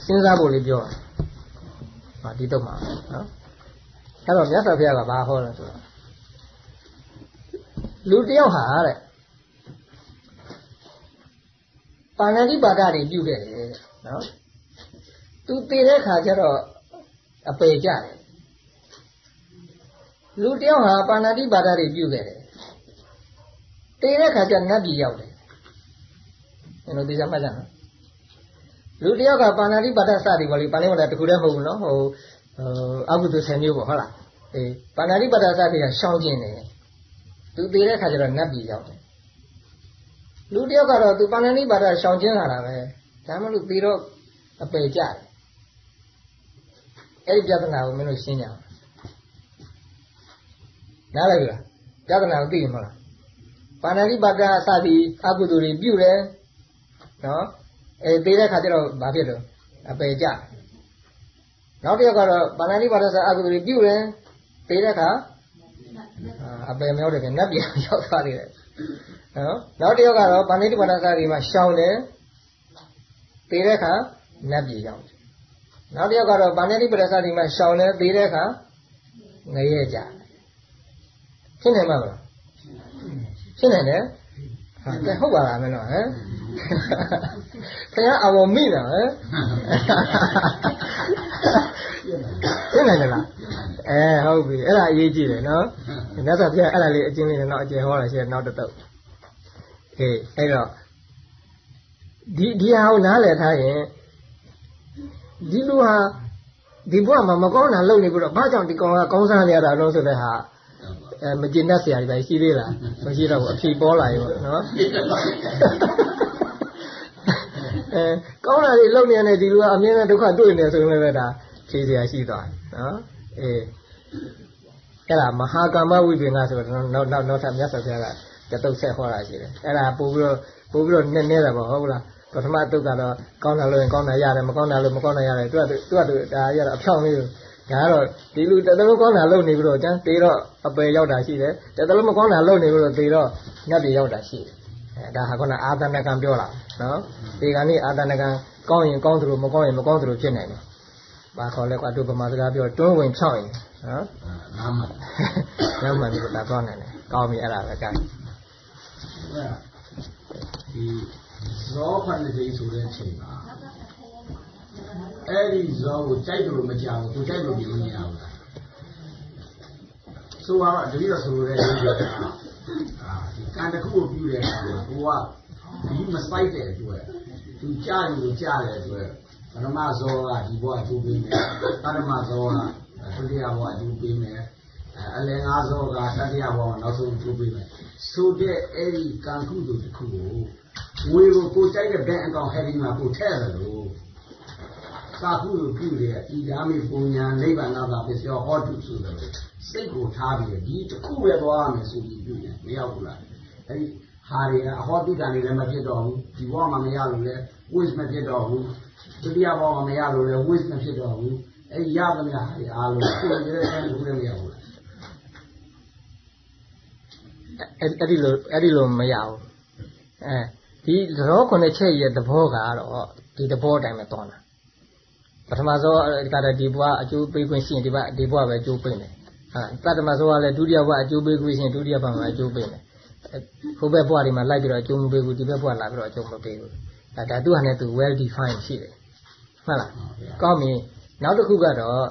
စဉ်းစားဖို့လေးပြောတာဟာဒီတုတ်မှာနော်အဲ့တော့မြတ်စွာဘုရားကဘာဟောလဲဆိုတော့လူတယောက်ဟာတဲ့ ပါဏာတိပါဒတွေပြုခဲ့တယ်တဲ့နော်သူတည်တဲ့ခါကျတော့အပေကြတယ်လူတယောက်ဟာပါဏာတိပါဒတွေပြုခဲ့တယ်တည်တဲ့ခါကျနတ်ပြည်ရောက်တယ်ကျွန်တော်သိကြမှတ်ကြနော်လူတယောက်ကပါဏာတိပါဒစသည်ပေါ့လေပါဠိဝါဒတခုတည်းမဟုတ်ဘူးနော်ဟိုအကုသိုလ်ဆယ်မျိုးပေါ့ဟုတ်လားအေးပါဏာတိပါဒစသည်ကရှောင်းကျင်တယ်သူတည်တဲ့ခါကျတော့နတ်ပြည်ရောက်တယ် လူတယောက်ကတော့သူပါဏာတိပါဒရှောင်းကျင်လာတာပဲဒါမှမဟုတ်ပြီးတော့အပယ်ကြတယ်အဲ့ဒီပြဿနာကိုမင်းတို့ရှင်းကြအောင်နားလည်ပြီလားပြဿနာကိုသိရင်မလားပါဏာတိပါဒအစသည်အကုသိုလ်တွေပြုတယ်နော်အဲသေးတဲ့ခါကျတော့ဘာဖြစ်လို့အပယ်ကြနောက်တစ်ယောက်ကတော့ပါဏာတိပါဒစအကုသိုလ်တွေပြုတယ်သေးတဲ့ခါအပယ်မရောက်တယ်ပြန်နတ်ပြန်ရောက်သွားတယ် နော်နောက်တစ်ယောက်ကတော့ပါဏာတိပါဒစတွေမှာရှောင်တယ်သေးတဲ့ခါနတ်ပြည်ရောက်တယ်နောက်တစ်ယောက်ကတော့ဗာဏတိပရသတိမှာရှောင်နေသေးတဲ့အခါငရဲကြဖြစ်နိုင်မှာမလားဖြစ်နိုင်တယ်ဟာကဲဟုတ်ပါလားမင်းတို့ဟမ်ခင်ဗျာအဝမိတာဟမ်ဖြစ်နိုင်တယ်လားအဲဟုတ်ပြီအဲ့ဒါအရေးကြီးတယ်နော်မြတ်စွာဘုရားအဲ့ဒါလေးအကျဉ်းလေးနဲ့တော့အကျယ်ဟောတာရှိတယ်နောက်တစ်တုပ် အေးအဲ့တော့ဒီဒီဟာကိုနားလည်ထားရင်ဒီလူဟာဒီဘဝမှာမကောင်းတာလုပ်နေပြီးတော့ဘာကြောင့်ဒီကောင်ကကောင်းစားနေရတာလို့ဆိုတဲ့ဟာအဲမကျင်တတ်စရာတွေပဲရှိသေးလားမရှိတော့ဘူးအဖြေပေါ်လာရောနော်အဲကောင်းတာတွေလုပ်နေတယ်ဒီလူကအမြဲတမ်းဒုက္ခတွေ့နေဆိုရင်လည်းဒါဖြေစရာရှိသွားတယ်နော်အေးအဲ့ဒါမဟာကာမဝိပင်္ဂဆိုတော့နောက်နောက်နောက်ထပ်မြတ်စွာဘုရားက တတုတ်ဆက်ဟောတာရှိတယ်အဲ့ဒါပို့ပြီးတော့ပို့ပြီးတော့နည်းနည်းတာပေါ့ဟုတ်လားပထမတုတ်ကတော့ကောင်းတာလို့ရင်ကောင်းတာရတယ်မကောင်းတာလို့မကောင်းတာရတယ်သူကသူကသူဒါရတော့အဖြောင်းလေးဒါကတော့ဒီလူတသလုံးကောင်းတာလုပ်နေပြီးတော့ကျန်သေးတော့အပယ်ရောက်တာရှိတယ်တသလုံးမကောင်းတာလုပ်နေပြီးတော့သေတော့ညတ်တွေရောက်တာရှိတယ်အဲဒါဟာကအာသနကံပြောလာနော်ဒီကနေ့အာသနကံကောင်းရင်ကောင်းသလိုမကောင်းရင်မကောင်းသလိုဖြစ်နိုင်တယ်ဘာခေါ်လဲကွာတို့ဗမာစကားပြောတွန်းဝင်ဖြောင်းရင်နော်နားမှနားမှဒီလိုတာသွားနိုင်တယ်ကောင်းပြီအဲ့ဒါပဲကဲ ဒီဇောဖတ်နေစိဆိုတဲ့အချိန်မှာအဲ့ဒီဇောကိုကြိုက်လို့မကြောက်ဘူးသူကြိုက်လို့ပြင်မရဘူးလားဆိုတော့တတိယဆိုတဲ့ရေးကြတာအာဒီကံတစ်ခုကိုပြုတဲ့အခါမှာကိုကဒီမဆိုင်တဲ့အတွက်သူကြားယူလို့ကြားတဲ့အတွက်ပရမဇောကဒီဘဝအကျိုးပေးမယ်ပရမဇောကဒုတိယဘဝအကျိုးပေးမယ်အ လယ်ငါးဇောကတတိယဘဝနောက်ဆုံးအကျိုးပေးမယ်ဆိုတဲ့အဲ့ဒီကံကုသိုလ်တစ်ခုကိုငွေကိုကိုကြိုက်တဲ့ bank account heading မှာကိုထည့်တယ်လို့စာခုလိုပြုတယ်ဤဓာမိပုံညာနိဗ္ဗာန်သာပစ္စယောဟောတုဆိုတယ်စိတ်ကိုထားပြီးဒီတစ်ခုပဲသွားရမယ်ဆိုပြီးပြုတယ်မရောက်ဘူးလားအဲဒီဟာတွေကအဟောတုတန်တွေလည်းမဖြစ်တော့ဘူးဒီဘဝမှာမရလို့လည်း waste မဖြစ်တော့ဘူးဒုတိယဘဝမှာမရလို့လည်း waste မဖြစ်တော့ဘူးအဲဒီရသမျှဟာတွေအားလုံးကိုယ်ရဲ့အဲလိုလည်းမရဘူးလား အဲ့ဒီလိုအဲ့ဒီလိုမရဘူးအဲဒီသရောခုနှစ်ချက်ရဲ့သဘောကတော့ဒီသဘောအတိုင်းပဲသွားတာပထမဆုံးကတော့ဒီဘဝအကျိုးပေးခွင့်ရှိရင်ဒီဘဒီဘဝပဲအကျိုးပေးမယ်ဟာတတမဆုံးကလည်းဒုတိယဘဝအကျိုးပေးခွင့်ရှိရင်ဒုတိယဘဝမှာအကျိုးပေးမယ်ဟိုဘက်ဘဝတွေမှာလိုက်ပြီးတော့အကျိုးမပေးဘူးဒီဘက်ဘဝလာပြီးတော့အကျိုးမပေးဘူးဒါဒါသူ့ဟာနဲ့သူ well defined ရှိတယ်ဟုတ်လားကောင်းပြီနောက်တစ်ခုကတော့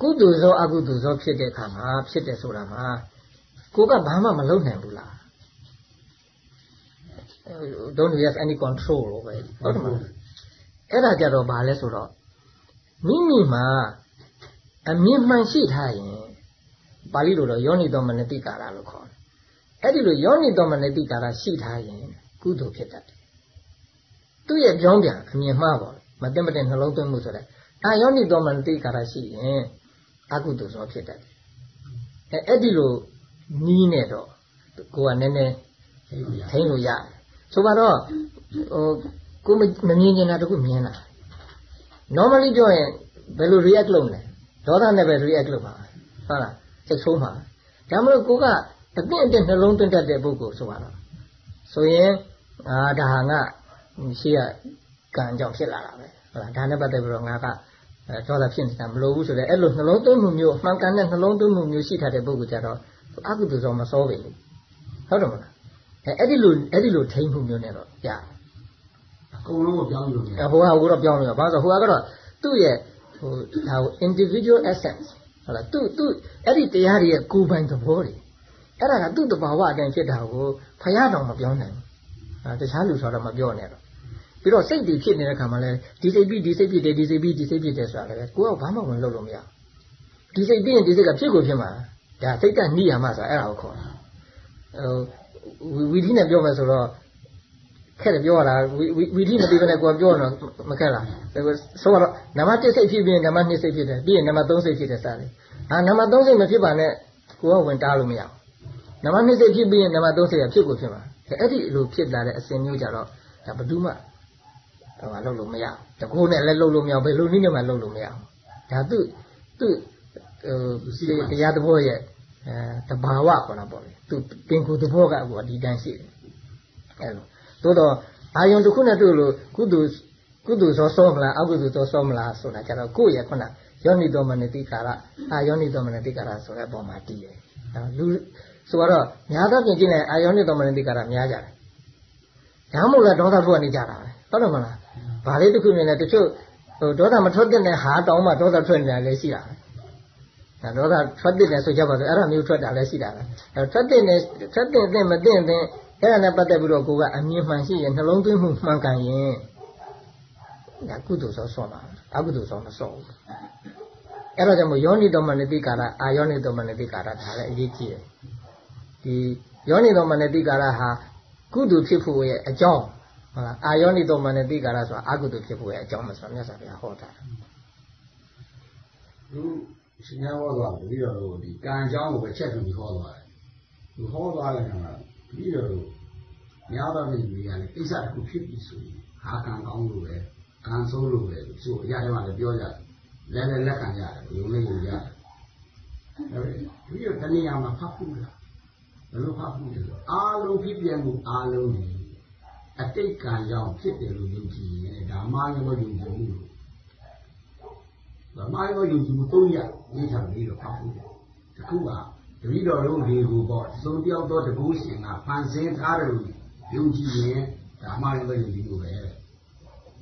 ကုသိုလ်သောအကုသိုလ်သောဖြစ်တဲ့အခါမှာဖြစ်တယ်ဆိုတာမှာ ကိုကဘာမှမလုပ်နိုင်ဘူးလား don't have any control over it ဟုတ်တယ်မလားအဲ့ဒါကြတော့ဘာလဲဆိုတော့မိမိမှာအမြင်မှန်ရှိထားရင်ပါဠိလိုတော့ယောနိတော်မနတိကာရလို့ခေါ်တယ်အဲ့ဒီလိုယောနိတော်မနတိကာရရှိထားရင်ကုသိုလ်ဖြစ်တတ်တယ်သူ့ရဲ့ပြောင်းပြန်အမြင်မှားပါမသိမတဲ့နှလုံးသွင်းမှုဆိုတဲ့အာယောနိတော်မနတိကာရရှိရင်အကုသိုလ်ဆိုဖြစ်တတ်တယ်အဲအဲ့ဒီလို နီးနေတော့ကိုကနည်းနည်းထိန်းလို့ရတယ်ဆိုပါတော့ဟိုကိုမမြင်နေတာတခုမြင်တာ normally ပြောရင်ဘယ်လို react လုပ်လဲဒေါသနဲ့ပဲ react လုပ်ပါဟုတ်လားစိတ်ဆိုးမှာဒါမှမဟုတ်ကိုကအပြင့်အတက်နှလုံးသွင်းတတ်တဲ့ပုဂ္ဂိုလ်ဆိုပါတော့ဆိုရင်အာဒါဟာငါရှိရကံကြောင့်ဖြစ်လာတာပဲဟုတ်လားဒါနဲ့ပတ်သက်ပြီးတော့ငါကဒေါသဖြစ်နေတာမလိုဘူးဆိုတော့အဲ့လိုနှလုံးသွင်းမှုမျိုးမှန်ကန်တဲ့နှလုံးသွင်းမှုမျိုးရှိထားတဲ့ပုဂ္ဂိုလ်ကြတော့ အကုသိုလ်ဆောင်မစောပဲလေဟုတ်တယ်မလားအဲအဲ့ဒီလိုအဲ့ဒီလိုထိမ့်မှုမျိုးနဲ့တော့ရအကုန်လုံးကိုပြောင်းလို့ရတယ်ဟိုကဟိုကတော့ပြောင်းလို့ရဘာလို့ဆိုဟိုကတော့သူ့ရဲ့ဟိုဒါကို individual essence ဟုတ်လားသူ့သူ့အဲ့ဒီတရားတွေရဲ့ကိုယ်ပိုင်သဘောတွေအဲ့ဒါကသူ့တဘာဝအတိုင်းဖြစ်တာကိုဖယားတော်မပြောနိုင်ဘူးအဲတခြားလူဆိုတော့မပြောနဲ့တော့ပြီးတော့စိတ်တွေဖြစ်နေတဲ့ခါမှာလဲဒီစိတ်ပြီးဒီစိတ်ဖြစ်တယ်ဒီစိတ်ပြီးဒီစိတ်ဖြစ်တယ်ဆိုတာလည်းကိုယ်ကဘာမှမလုပ်လို့မရဒီစိတ်ပြီးရင်ဒီစိတ်ကဖြစ်ကိုဖြစ်မှာ ဒါစိတ်ကနှိရမှာဆိုတာအဲ့ဒါကိုခေါ်တာဟိုဝီဒီနဲ့ပြောမယ်ဆိုတော့ခက်တယ်ပြောရတာဝီဒီမသိဘဲနဲ့ကိုယ်ပြောတော့မခက်လားဆိုတော့နံပါတ်1စိတ်ဖြစ်ပြီးရင်နံပါတ်2စိတ်ဖြစ်တယ်ပြီးရင်နံပါတ်3စိတ်ဖြစ်တယ်စတယ်ဟာနံပါတ်3စိတ်မဖြစ်ပါနဲ့ကိုယ်ကဝင်တားလို့မရဘူးနံပါတ်2စိတ်ဖြစ်ပြီးရင်နံပါတ်3စိတ်ကဖြစ်ကိုဖြစ်မှာအဲ့ဒီလိုဖြစ်လာတဲ့အစဉ်မျိုးကြတော့ဒါဘယ်သူမှဟိုမလုပ်လို့မရတကိုးနဲ့လည်းလုပ်လို့မရဘယ်လိုနည်းနဲ့မှလုပ်လို့မရဒါသူ့သူ့ဟိုတရားသဘောရဲ့ အဲတဘာဝခေါ်တာပေါ့လေသူပင်ကိုသဘောကဟိုဒီတန်းရှိတယ်အဲလိုသို့တော့အာယုံတစ်ခုနဲ့တွေ့လို့ကုသိုလ်ကုသိုလ်သောစောမလားအကုသိုလ်သောစောမလားဆိုတာကျတော့ကိုယ့်ရဲ့ခုနယောနိတော်မနတိကာရအာယောနိတော်မနတိကာရဆိုတဲ့အပေါ်မှာတည်တယ်အဲလူဆိုတော့ညာတော့ပြင်ကြည့်လိုက်အာယောနိတော်မနတိကာရများကြတယ်ဒါမှမဟုတ်လားဒေါသထွက်နေကြတာပဲဟုတ်တယ်မလားဘာလေးတစ်ခုမြင်လဲတချို့ဟိုဒေါသမထွက်တဲ့ဟာတောင်းမှဒေါသထွက်နေတာလည်းရှိတာပဲ ဒါဒေါသထွက်တဲ့ဆိုကြပါစို့အဲ့ဒါမျိုးထွက်တာလည်းရှိတာပဲအဲထွက်တဲ့နဲ့ထွက်တဲ့တဲ့မတဲ့တဲ့အဲ့ဒါနဲ့ပတ်သက်ပြီးတော့ကိုကအမြင်မှန်ရှိရင်နှလုံးသွင်းမှုမှန်ကန်ရင်ဒါကုသိုလ်သောဆောတာအကုသိုလ်သောမဆောဘူးအဲ့တော့ကြောင့်မို့ယောနိတော်မနတိကာရအာယောနိတော်မနတိကာရဒါလည်းအရေးကြီးတယ်ဒီယောနိတော်မနတိကာရဟာကုသိုလ်ဖြစ်ဖို့ရဲ့အကြောင်းဟုတ်လားအာယောနိတော်မနတိကာရဆိုတာအကုသိုလ်ဖြစ်ဖို့ရဲ့အကြောင်းမဆိုတာမြတ်စွာဘုရားဟောတာလူ ရှင်များဟောသွားတယ်ပြီးတော့ဒီကံအကြောင်းကိုပဲချက်ပြီးဟောသွားတယ်သူဟောသွားတဲ့အခါမှာပြီးတော့များသောပြည်တွေကလည်းကိစ္စတစ်ခုဖြစ်ပြီဆိုရင်ဟာကံကောင်းလို့ပဲကံဆိုးလို့ပဲသူအရာတွေမှာလည်းပြောကြတယ်လဲလဲလက်ခံကြတယ်ယုံလေးယုံကြတယ်ဒါပေမဲ့ပြီးတော့တဏှာမှာဖတ်ဖို့လားဘယ်လိုဖတ်ဖို့လဲဆိုအာလုံးဖြစ်ပြန်မှုအာလုံးဒီအတိတ်ကံကြောင့်ဖြစ်တယ်လို့ယုံကြည်ရင်ဒါမှလည်းမယုံကြည်ဘူးလို့ ဓမ္မရောယုံကြည်မှု၃ရပ်ရေးထားပြီးတော့ဖတ်ဖို့တခုကတတိတော်လုံးဒီကိုပေါ့သုံးတယောက်တော့တကူရှင်ကဖန်ဆင်းထားတယ်လို့ယုံကြည်ရင်ဓမ္မရောယုံကြည်မှုပဲ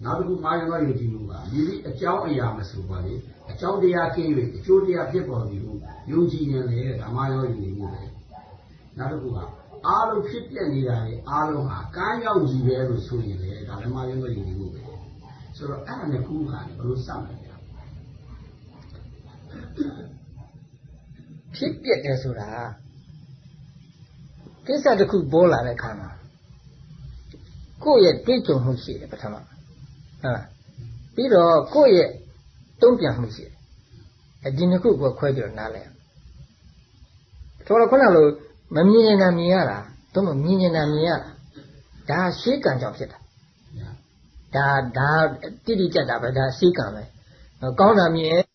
နောက်တစ်ခုမာရောယုံကြည်မှုကဒီဒီအကြောင်းအရာမဆိုပါလေအကြောင်းတရားကင်း၍အကျိုးတရားဖြစ်ပေါ်ပြီးလို့ယုံကြည်ရင်လည်းဓမ္မရောယုံကြည်မှုပဲနောက်တစ်ခုကအားလုံးဖြစ်ပြနေတာလေအားလုံးဟာကမ်းရောက်ကြည့်ပဲလို့ဆိုရင်လေဒါဓမ္မရောယုံကြည်မှုပဲဆိုတော့အဲ့ဒါနဲ့ကူးခါတယ်ဘယ်လိုစမလဲ ဖြစ်ပြက်တယ်ဆိုတာကိစ္စတစ်ခုပေါ်လာတဲ့အခါမှာကိုယ့်ရဲ့တွေးကြုံမှုရှိတယ်ပထမဟုတ်လားပြီးတော့ကိုယ့်ရဲ့တုံ့ပြန်မှုရှိတယ်အဲဒီနှစ်ခုကိုခွဲပြီးတော့နားလဲဆိုတော့ခုနလိုမမြင်နေတာမြင်ရတာသို့မမြင်နေတာမြင်ရတာဒါရှေးကံကြောင့်ဖြစ်တာဒါဒါတိတိကျကျပဲဒါရှေးကံပဲကောင်းတာမြင်